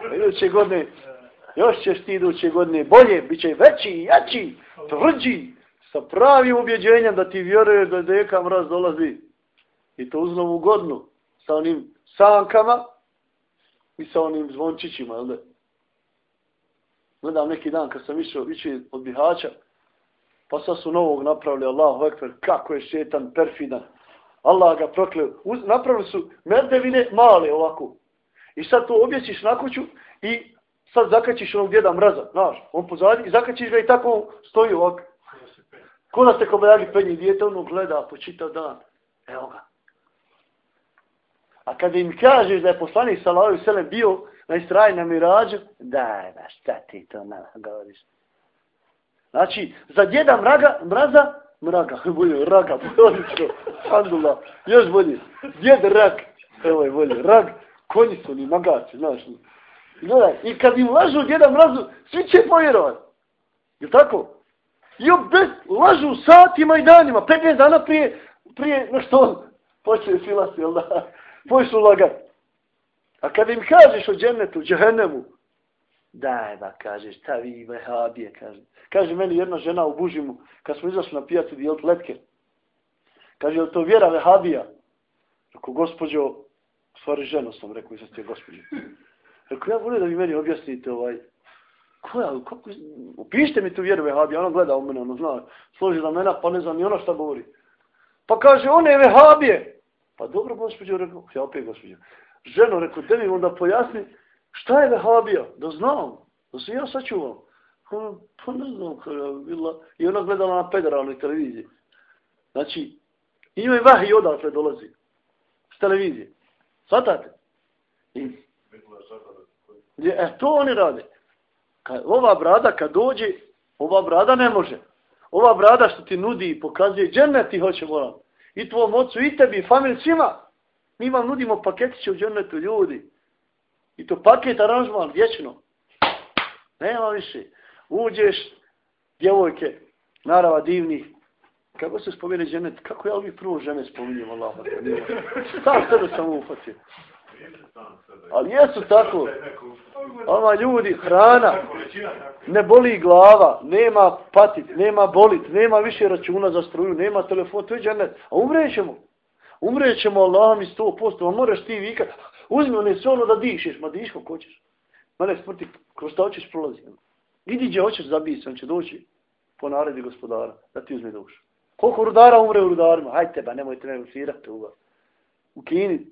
Pa iduće godine, još ćeš ti iduće godine bolje, bit će veći, jači, tvrđi, sa pravim ubjeđenjem da ti vjeruješ da deka mraz dolazi. I to uz novu godinu, sa onim sankama i sa onim zvončićima, jel da? Gledam neki dan kad sam išao, išao od Bihaća, pa sad su novog napravili, Allahu ekber, kako je šetan, perfidan. Allah ga prokleo. Napravili su merdevine male ovako, I sad to objesiš na kuću i sad zakačiš onog djeda mraza, znaš, on pozadi i zakačiš ga i tako stoji ovako. Ko da se kobajagi penji djete, ono gleda po čitav dan. Evo ga. A kad im kažeš da je poslanik Salavio Selem bio na istraji na mirađu, daj, da, šta ti to na govoriš? Znači, za djeda mraga, mraza, mraga, [LAUGHS] bolje, raga, bolje, alhamdulillah, još bolje, djed rak, evo je bolje, rag, konji su ni magaci, znaš. Gledaj, i kad im lažu djeda mrazu, svi će povjerovati. Je tako? I opet lažu satima i danima, 15 dana prije, prije, no što počne filasi, jel da? [LAUGHS] Počnu lagat. A kad im kažeš o džennetu, džehennemu, daj ba, kažeš, ta vi vehabije, kaže. Kaže meni jedna žena u Bužimu, kad smo izašli na pijacu dijelt letke, kaže, je to vjera vehabija? Ako gospođo, stvari ženo sam rekao, i sad ste gospođe. [LAUGHS] Rekao, ja volim da vi meni objasnite ovaj, koja, kako, upišite mi tu vjeru vehabija, ona gleda u mene, ono zna, složi za mene, pa ne znam ni ona šta govori. Pa kaže, one vehabije. Pa dobro, gospođo, rekao, ja opet gospođo. Ženo, rekao, te mi onda pojasni, šta je vehabija, da znam, da se ja sačuvam. Pa, pa ne znam, kada bila, i ona gledala na federalnoj televiziji. Znači, ima i vah i odatle dolazi, s televizije. Svatate? I, e, to oni rade kad, ova brada kad dođe, ova brada ne može. Ova brada što ti nudi i pokazuje, džennet ti hoće moram. I tvom ocu, i tebi, i familiji, svima. Mi vam nudimo paketiće u džennetu ljudi. I to paket aranžman, vječno. Nema više. Uđeš, djevojke, narava divnih. Kako se spomene džennet? Kako ja ovih prvo žene spominjem, Allah. Sam sebe sam ufatio. Ali jesu tako. Ama ljudi, hrana, ne boli glava, nema patit, nema bolit, nema više računa za struju, nema telefon, to je džanet. A umrećemo. Umrećemo Allah mi sto posto, a moraš ti vikat, uzmi one sve ono da dišeš, ma diš kako hoćeš. Mene smrti, kroz šta hoćeš prolazi. Idi gdje hoćeš zabiti, on će doći po naredi gospodara, da ti uzme dušu. Koliko rudara umre u rudarima? Hajde teba, nemojte me usirati u U Kini,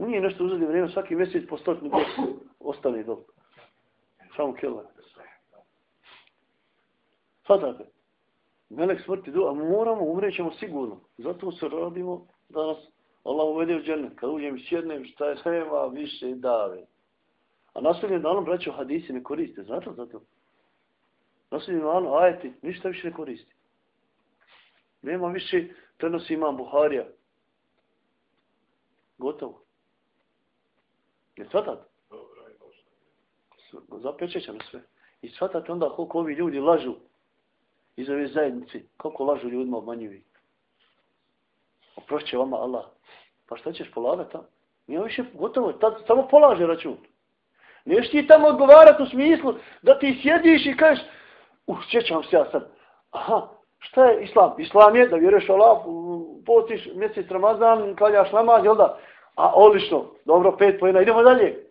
U nije nešto uzeti vrijeme, svaki mjesec po stotnu godinu ostane dol. Samo kila. Svatate. Melek smrti do, a moramo, umrećemo sigurno. Zato se radimo da nas Allah uvede u džene. Kad uđem i sjednem, šta je nema više dave. A nasljednjem danom, braćo, hadisi ne koriste. Znate li zato? Nasljednjem danom, ajeti, ništa više ne koristi. Nema više, prenosi imam Buharija. Gotovo. Ne shvatate? Zapečećano sve. I shvatate onda koliko ovi ljudi lažu iz ove zajednice. Koliko lažu ljudima obmanjuju. Oprošće vama Allah. Pa šta ćeš polagati tamo? Nije više gotovo. Tad samo polaže račun. Neš ti tamo odgovarati u smislu da ti sjediš i kažeš uh, sjećam se ja sad. Aha, šta je islam? Islam je da vjeruješ Allah, potiš mjesec Ramazan, kaljaš namaz, jel da? A odlično, dobro, pet pojena, idemo dalje.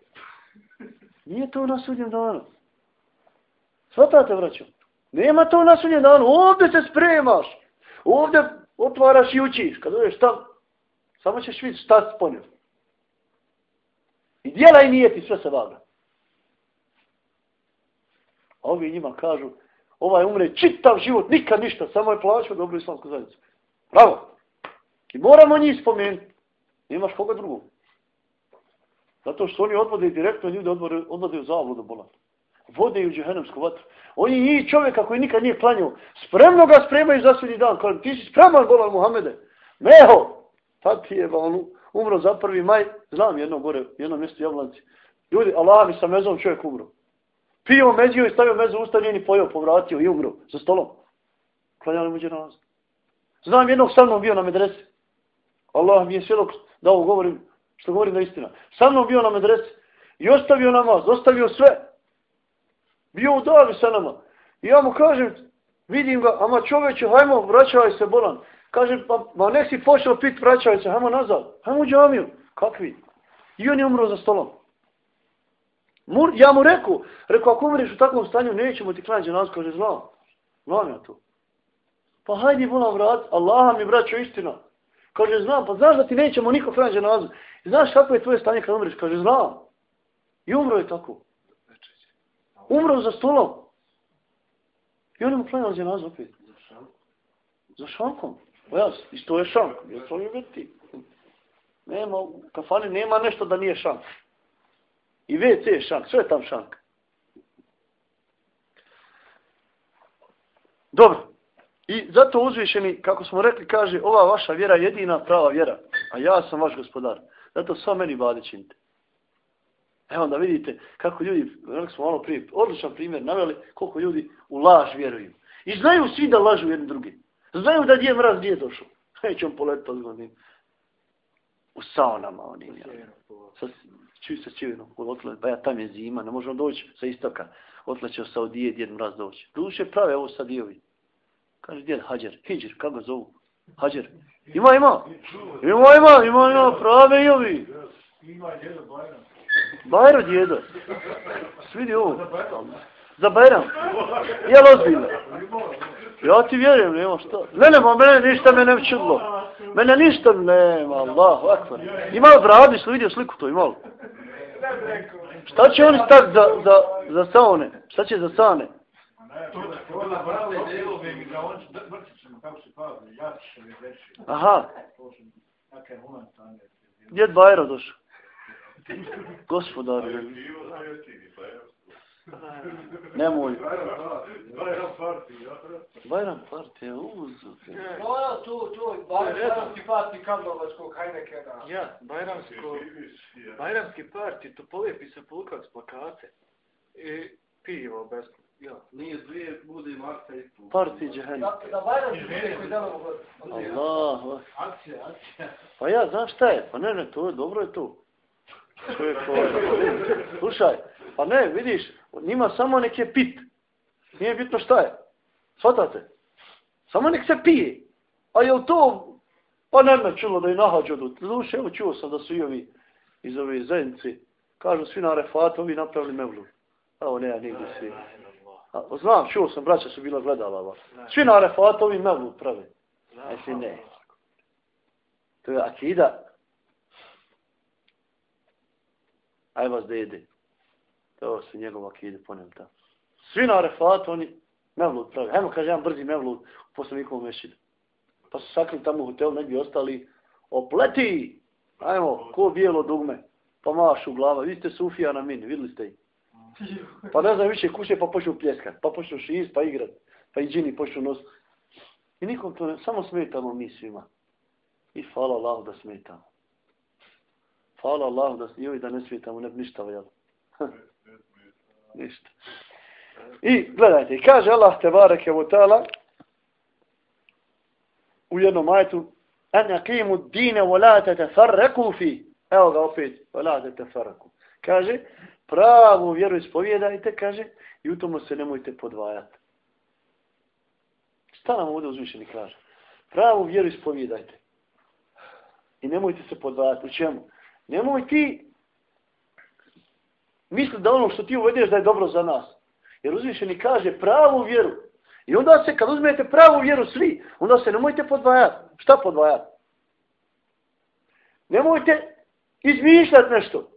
Nije to na sudnjem danu. Svatate, vraćam. Nema to na sudnjem danu. Ovdje se spremaš. Ovdje otvaraš i učiš. Kad uviješ tam, samo ćeš vidjeti šta se ponio. I dijela i nije ti sve se vaga. A ovi njima kažu, ovaj umre čitav život, nikad ništa, samo je plaćao dobro islamsku zajednicu. Bravo. I moramo njih spomenuti. Nemaš koga drugog. Zato što oni odvode direktno ljude odvode, odvode u zavlodu bolan. Vode u džehennemsku vatru. Oni i čovjeka koji nikad nije klanjao, spremno ga spremaju za sudnji dan. Kažem, ti si spreman, bolan Muhammede. Meho! Tad ti je on umro za prvi maj. Znam jedno gore, jedno mjesto javlanci. Ljudi, Allah mi sa mezom čovjek umro. Pio međio i stavio mezu usta, nije ni pojao, povratio i umro za stolom. Klanjali mu dženazu. Znam jednog sa mnom bio na medresi. Allah mi je svjedok da ovo govorim, što govorim da istina. Sa mnom bio na medresi i ostavio namaz, ostavio sve. Bio u davi sa nama. I ja mu kažem, vidim ga, ama čoveče, hajmo, vraćaj se bolan. Kažem, pa, ma nek si počeo pit, vraćaj se, hajmo nazad. Hajmo u džamiju. Kakvi? I on je umro za stolom. Mur, ja mu reku, reku, ako umriš u takvom stanju, nećemo ti klanjati nas, kaže, znam. Znam ja to. Pa hajdi, volam vrat, Allah mi braćo istina. Kaže, znam, pa znaš da ti nećemo niko klanjati dženazu. Znaš kako je tvoje stanje kad umreš? Kaže, znam. I umro je tako. Umro za stolom. I oni mu klanjali dženazu opet. Za šankom. O ja, isto je šank. Je to je biti. Nema, u kafani nema nešto da nije šank. I WC je šank, sve je tam šank. Dobro. I zato uzvišeni, kako smo rekli, kaže, ova vaša vjera je jedina prava vjera, a ja sam vaš gospodar. Zato sva meni bade činite. Evo da vidite kako ljudi, rekli smo malo prije, odličan primjer, naveli koliko ljudi u laž vjeruju. I znaju svi da lažu jedni drugi. Znaju da dje mraz gdje došao. [LAUGHS] Neće on polet pa zgodnim. U saunama onim. Ja. Čuj se čivinom, pa ja tam je zima, ne možemo doći sa istoka. Otleće u Saudije, djed mraz doći. Duše prave ovo sad i ovi. Kaže, djed Hađer, Hidžer, kako ga zovu? Hađer. Ima, ima. Ima, ima, ima, ima, prave i ovi. Ima djedo Bajram. Bajro djedo. Svidi ovo. Za Bajram. Jel ozbiljno? Ja ti vjerujem, nema šta. Ne, nema, mene ništa me ne čudlo. Mene ništa nema, Allahu akbar. Ima bradu, su vidio sliku to, imalo. Šta će oni staviti za, za, za saone? Šta će za saone? Aha. Gdje je Bajro došao? Gospodar. Nemoj. Bajram partija, uzu. No, tu, tu, Bajramski parti Kambovačkog Heinekena. Ja, Bajramsko, Bajramski parti, to polijepi se polukac plakate i pivo bez... Ja. Nije dvije, bude Marta i tu. Parti džehennem. Da, da Bajramski bude koji delamo. Allah. Akcija, akcija. Pa ja, znaš šta je? Pa ne, ne, to je, dobro je to. To je to. Slušaj, pa ne, vidiš, njima samo nek je pit. Nije bitno šta je. Svatate? Samo nek se pije. A je to, pa ne me čulo da je nahađo do duše, evo čuo sam da su i ovi iz ove zajednice, kažu svi na refatu, ovi napravili mevlu. Evo ne, ja nigdje svi. Znam, čuo sam, braća su bila gledala. Ba. Svi na refatu, ovi mevlu prave. Znači ne. To je akida. Aj vas da jede. To su njegove akide, ponem ta. Svi na refatu, oni mevlud pravi. Hajmo, kaže, jedan brzi mevlud u poslanikovom mešidu. Pa su sakli tamo u hotelu, negdje ostali. Opleti! Ajmo, ko bijelo dugme. Pa mašu glava. Vi ste Sufija na mini, videli ste ih. [LAUGHS] Pa ne znam više kuće, pa počnu pljeskat. Pa počnu šiz, pa igrat. Pa i džini počnu nos. I nikom to ne, samo smetamo mi svima. I hvala Allahu da smetamo. Hvala Allahu da, joj, da ne smetamo, ne bi ništa valjalo. [LAUGHS] ništa. I gledajte, kaže Allah te bareke wa ta'ala u jednom ajetu an aqimu ad-dine wa la tatafarraqu fi. Evo ga opet, wa la tatafarraqu. Kaže pravu vjeru ispovjedajte, kaže, i u tomu se nemojte podvajati. Šta nam ovdje uzvišeni kaže? Pravu vjeru ispovjedajte. I nemojte se podvajati. U čemu? Nemoj ti misli da ono što ti uvedeš da je dobro za nas. Jer uzvišeni kaže pravu vjeru. I onda se, kad uzmete pravu vjeru svi, onda se nemojte podvajati. Šta podvajati? Nemojte izmišljati nešto.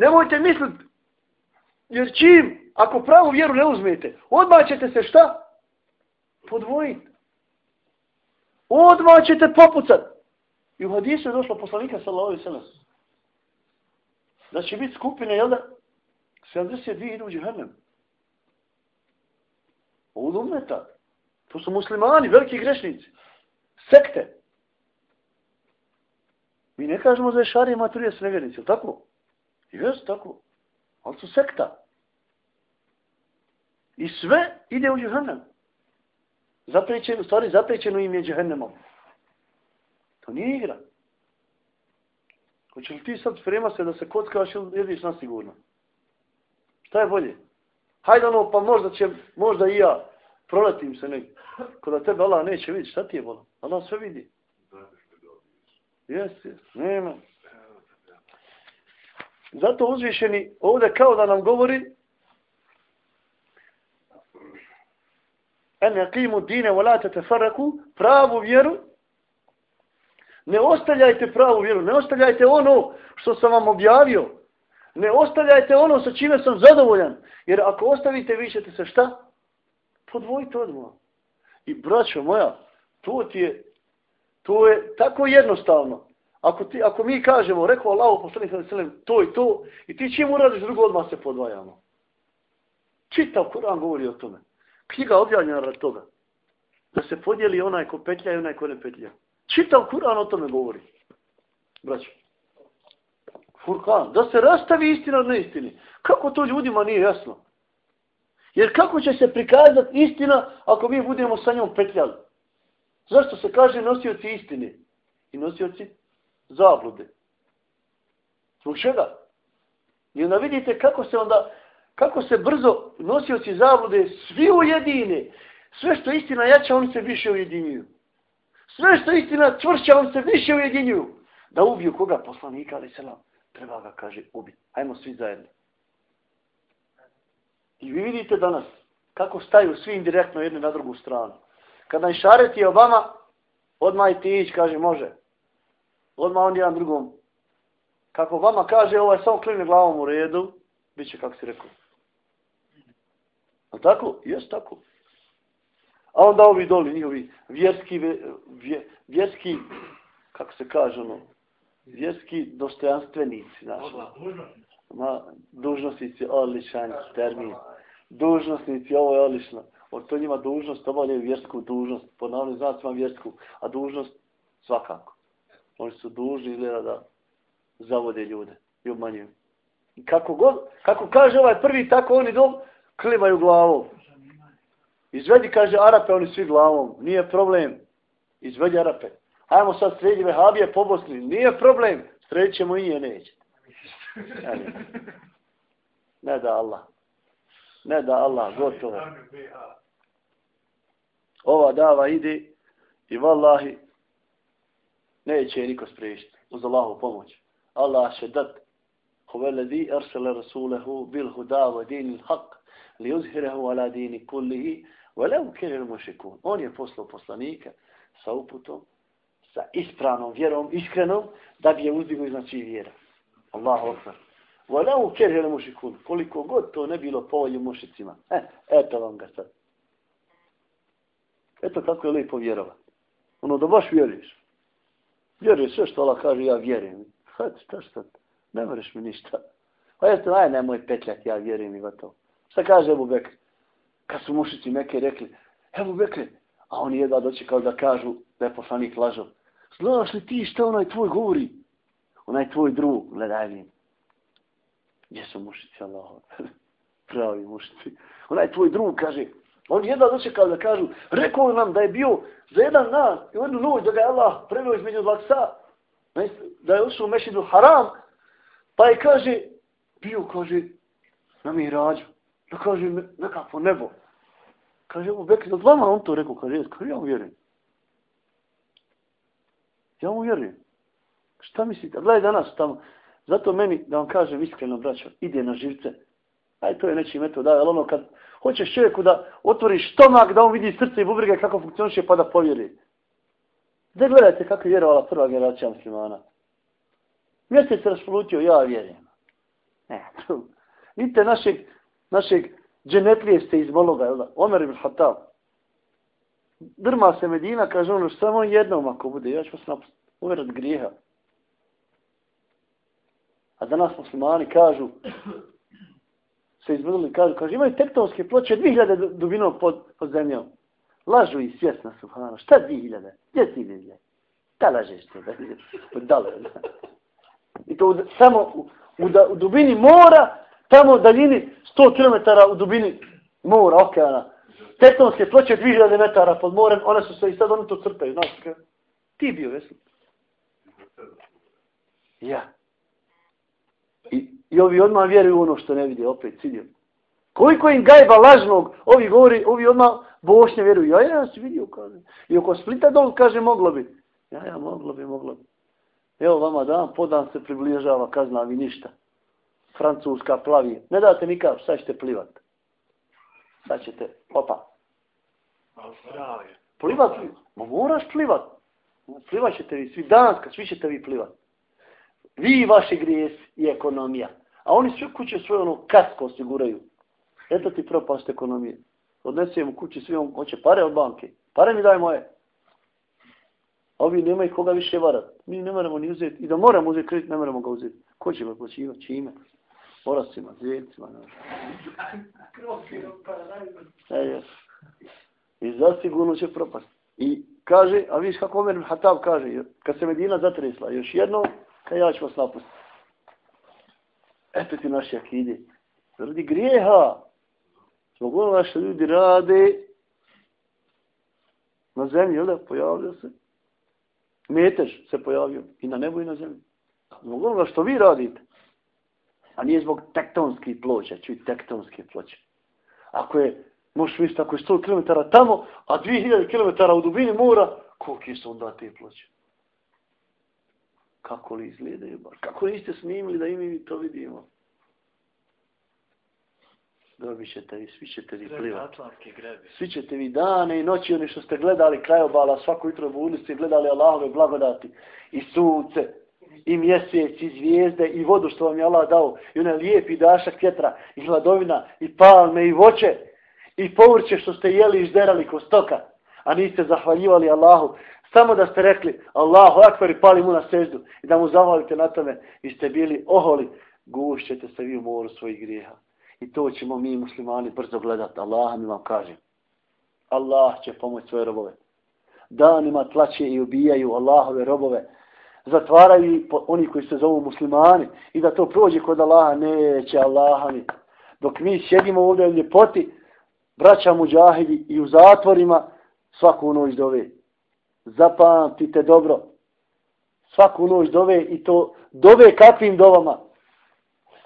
Nemojte misliti, jer čim, ako pravu vjeru ne uzmete, odmah ćete se šta? Podvojiti. Odmah ćete popucat. I u hadisu je došlo poslanika sallallahu alaihi sallam. Da će biti skupine, jel da? 72 idu u džihadnem. Od umeta. To su muslimani, veliki grešnici. Sekte. Mi ne kažemo za šarije maturije s nevjernici, tako? Jes, tako. Ali su sekta. I sve ide u džihadnem. Zaprećeno, stvari, zaprećeno im je džihadnemom. To nije igra. Hoće li ti sad sprema se da se kockaš ili jediš na sigurno? Šta je bolje? Hajde ono, pa možda će, možda i ja proletim se negdje. Kod tebe Allah neće vidjeti, šta ti je bolno? Allah sve vidi. Jes, jes, nema. Zato uzvišeni ovdje kao da nam govori en yaqimu dine wa la tatafarraqu pravu vjeru. Ne ostavljajte pravu vjeru ne ostavljajte ono što sam vam objavio. Ne ostavljajte ono sa čime sam zadovoljan. Jer ako ostavite vi ćete se šta? Podvojiti odmah i braćo moja to ti je to je tako jednostavno. Ako, ti, ako mi kažemo, rekao Allah, poslanik sallallahu alejhi to i to, i ti čim uradiš drugo, odmah se podvajamo. Čitav Kur'an govori o tome. Knjiga objavljena rad toga. Da se podijeli onaj ko petlja i onaj ko ne petlja. Čitav Kur'an o tome govori. Braćo. Furkan. Da se rastavi istina od neistini. Kako to ljudima nije jasno? Jer kako će se prikazati istina ako mi budemo sa njom petljali? Zašto se kaže nosioci istine? I nosioci zablude. Zbog čega? I onda vidite kako se onda, kako se brzo nosioci zablude svi ujedine. Sve što istina jača, oni se više ujedinjuju. Sve što istina čvršća, oni se više ujedinjuju. Da ubiju koga? Poslanika, ali se nam treba ga, kaže, ubiti. Hajmo svi zajedno. I vi vidite danas kako staju svi indirektno jedne na drugu stranu. Kada išareti Obama, odmah i ti ići, kaže, može. Odmah on jedan drugom. Kako Obama kaže, ovaj samo klini glavom u redu, bit će kako si rekao. A tako? Jes tako. A onda ovi doli, njihovi vjerski, vje, vjerski, kako se kaže ono, vjerski dostojanstvenici, znaš. Ma, dužnosnici, odličan termin. Dužnosnici, ovo je odlično. Od to njima dužnost, obavljaju vjersku dužnost, po navodnim znacima vjersku, a dužnost svakako. Oni su dužni izgleda da zavode ljude i obmanjuju. I kako god, kako kaže ovaj prvi, tako oni dol, klimaju glavom. Izvedi, kaže Arape, oni svi glavom. Nije problem. Izvedi Arape. Hajmo sad sredi Vehabije po Bosni. Nije problem. Sredit ćemo i je neće. [LAUGHS] Ne da Allah. Ne da Allah, gotovo. Ova dava ide i vallahi neće niko spriješiti. Uz Allahu pomoć. Allah će dat huveledi arsele rasulehu bil huda dinil haq li uzhirehu ala dini kullihi Velev kerel mušikun. On je poslao poslanika sa uputom, sa ispravnom vjerom, iskrenom, da bi je uzdigo iznad svih vjera. Allahu akbar. Velev kerel mušikun. Koliko god to ne bilo povolju mušicima. E, eto vam ga sad. Eto kako je lijepo vjerova. Ono da baš vjeriš. Vjeruj sve što Allah kaže, ja vjerujem. Hajde, šta šta? Ne moraš mi ništa. Pa jeste, aj nemoj petljati, ja vjerujem i gotovo. Šta kaže Ebu Bekr? kad su mušici neke rekli, evo Bekre, a oni jedva dočekali da kažu da je poslanik lažov. Znaš li ti šta onaj tvoj govori? Onaj tvoj drug, gledaj mi. Gdje su mušici, Allah? [LAUGHS] Pravi mušici. Onaj tvoj drug kaže, oni jedva dočekali da kažu, rekao nam da je bio za jedan dan i jednu noć da ga je Allah preveo između dva psa, da je ušao u mešidu haram, pa je kaže, bio, kaže, na mi rađu, da kaže nekako nebo. Kaže, u Bekri, od vama on to rekao, kaže, kaže, ja mu vjerujem. Ja mu vjerujem. Šta mislite? Gledaj danas tamo. Zato meni, da vam kažem iskreno, braćo, ide na živce. Aj, to je neći metod, ali ono kad hoćeš čovjeku da otvoriš stomak, da on vidi srce i bubrige kako funkcioniše, pa da povjeri. Da gledajte kako je vjerovala prva generacija muslimana? Mjesec se raspolutio, ja vjerujem. Ne, tu. Vidite našeg, našeg dženetlije ste iz Mologa, jel da? Omer ibn Hatab. Drma se Medina, kaže ono, samo jednom ako bude, ja ću vas napustiti. Uverat grijeha. A danas muslimani kažu, se izvodili, kažu, kaže, imaju tektonske ploče 2000 dubinom pod, pod zemljom. Lažu i svjesna su, hana, šta 2000? Gdje ti vidje? Da lažeš to, da dale. I to u, samo u, u, u dubini mora, tamo u daljini 100 km u dubini mora, okeana. Tektonske ploče 2000 metara pod morem, one su se i sad oni to crpaju, znaš. Ti bio, jesu? Ja. I, I ovi odmah vjeruju ono što ne vidi, opet ciljem. Koliko im gajba lažnog, ovi govori, ovi odmah bošnje vjeruju. Ja, ja, ja si vidio, kaže. I oko Splita dol, kaže, moglo bi. Ja, ja, moglo bi, moglo bi. Evo vama dan, podan se približava, kazna vi ništa. Francuska plavi. Ne date nikad, sad ćete plivat. Sad ćete, opa. Plivat, ma moraš plivat. Plivat ćete vi svi, Danska, svi ćete vi plivat. Vi i vaši grijes i ekonomija. A oni sve kuće svoje ono kasko osiguraju. Eto ti propast ekonomije. Odnesujem u kući svi, on hoće pare od banke. Pare mi daj moje. A ovi nemaju koga više varat. Mi ne moramo ni uzeti. I da moramo uzeti kredit, ne moramo ga uzeti. Ko će ga plaćivati? Čime? Orasima, zvijencima. E, I zasigurno će propast. I kaže, a viš kako Omer Hatab kaže, kad se Medina zatresla, još jedno, Kaj ja ću vas napustiti. Eto ti naši akide. Radi grijeha. Zbog onoga što ljudi rade na zemlji, jel da, pojavlja se. Metež se pojavio i na nebu i na zemlji. Zbog onoga što vi radite. A nije zbog tektonskih ploča, čuj tektonske ploče. Ako je, možeš misliti, ako je 100 km tamo, a 2000 km u dubini mora, koliki su onda te ploče? Kako li izgledaju bar? Kako niste snimili da i mi to vidimo? dobit ćete vi, svi ćete vi plivati. Svi ćete vi dane i noći, oni što ste gledali krajobala, svako jutro budili ste gledali Allahove blagodati i sunce, i mjesec, i zvijezde, i vodu što vam je Allah dao, i onaj lijepi dašak vjetra, i hladovina, i palme, i voće, i povrće što ste jeli i žderali ko stoka, a niste zahvaljivali Allahu, samo da ste rekli Allahu akvar i pali mu na seždu i da mu zahvalite na tome i ste bili oholi, gušćete se vi u moru svojih grijeha. I to ćemo mi muslimani brzo gledati. Allah mi vam kaže. Allah će pomoći svoje robove. Danima tlače i ubijaju Allahove robove. Zatvaraju oni koji se zovu muslimani. I da to prođe kod Allaha neće Allaha mi. Dok mi sjedimo ovdje u ljepoti, braća muđahidi i u zatvorima svaku noć dove. Zapamtite dobro. Svaku noć dove i to dove kakvim dovama.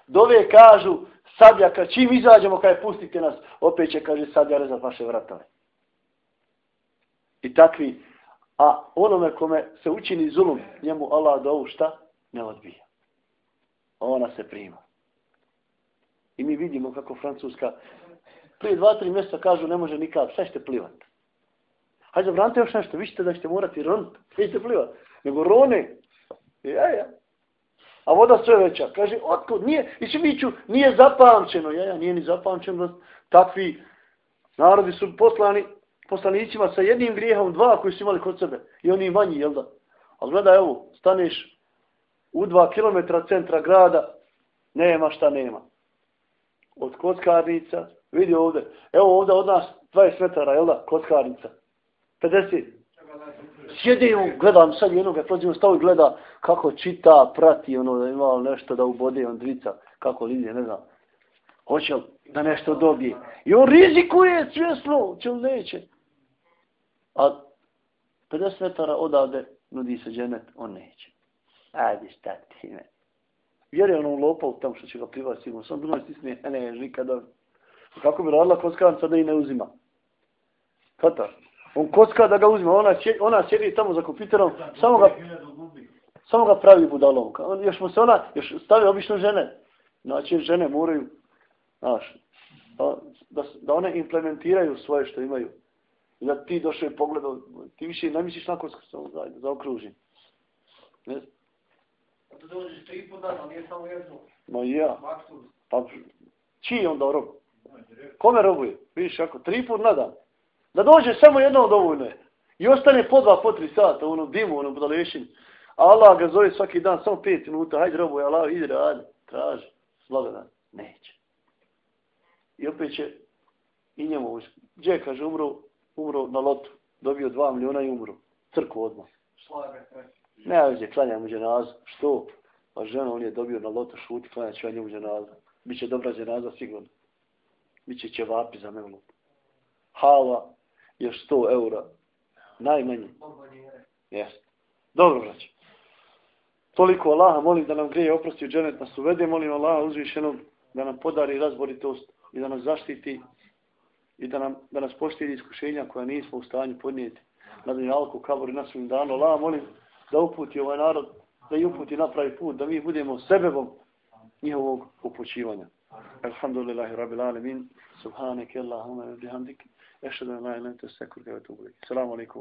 Dove kažu sadja, kad čim izađemo, kada pustite nas, opet će, kaže, sadja rezat vaše vratove. I takvi, a onome kome se učini zulum, njemu Allah dovu šta? Ne odbija. Ona se prima. I mi vidimo kako Francuska prije dva, tri mjeseca kažu ne može nikad, sve ćete plivati. Hajde, vrante još nešto, vi ćete da ćete morati roniti, nećete ćete plivati. Nego rone, ja, e, ja, e. a voda sve veća. Kaže, otkud? Nije, i svi ću, nije zapamćeno. Ja, ja, nije ni zapamćeno. Takvi narodi su poslani, poslanicima sa jednim grijehom, dva koji su imali kod sebe. I oni manji, jel da? Ali gledaj, evo, staneš u dva kilometra centra grada, nema šta nema. Od kockarnica, vidi ovdje, evo ovdje od nas 20 metara, jel da, kockarnica. 50. Sjedim, gledam sad jednog, on stavu i gleda kako čita, prati ono da ima nešto da ubode on dvica, kako lidje, ne znam. Hoće da nešto dobije. I on rizikuje svjesno, će li neće. A 50 metara odavde nudi se dženet, on neće. Ajde šta ti ne. Vjeruje onom lopao tamo što će ga privati sigurno. Sam dunoj stisne, ne, ne, nikada. Kako bi radila kockanca da i ne uzima? Katar. On kocka da ga uzme, ona, ona sjedi tamo za kompiterom, samo ga, samo ga pravi budalom. On, još mu se ona, još stavi obično žene. Znači, žene moraju, znaš, da, da, da one implementiraju svoje što imaju. I da ti došao i pogledao, ti više ne misliš na kocku, samo za, za okruži. Ne znam. Da dođeš tri put dan, ali nije samo jedno. Ma ja. Pa, čiji onda rob? Kome robuje? Vidiš, ako tri put na dan. Da dođe samo jedno dovoljno je. I ostane po dva, po tri sata u onom dimu, u onom budalešinu. Allah ga zove svaki dan, samo pet minuta, hajde robu, Allah, ide radi, traži, slagodan. Neće. I opet će i njemu. Gdje, kaže, umro, umro na lotu, dobio dva miliona i umro. Crku odmah. Ne, ja gdje, klanjam mu dženazu. Što? Pa žena, on je dobio na lotu, šuti, klanja će njemu dženazu. Biće dobra dženaza, sigurno. Biće će vapi za mevlu. Hala, još 100 eura. Najmanje. Jeste. Dobro, braći. Toliko Allaha molim da nam greje oprosti u dženet nas uvede. Molim Allaha uzvišenog da nam podari razboritost i da nas zaštiti i da, nam, da nas poštiri iskušenja koja nismo u stanju podnijeti. Na dunjalku, kabor i na svim danu. Allaha molim da uputi ovaj narod, da i uputi napravi put, da mi budemo sebebom njihovog upućivanja. Alhamdulillahi rabbil alemin. Subhaneke Allahumma bihamdik. Ešhedu an la ilaha illa ente, astaghfiruka ve atubu ilaik. Selamun alaikum.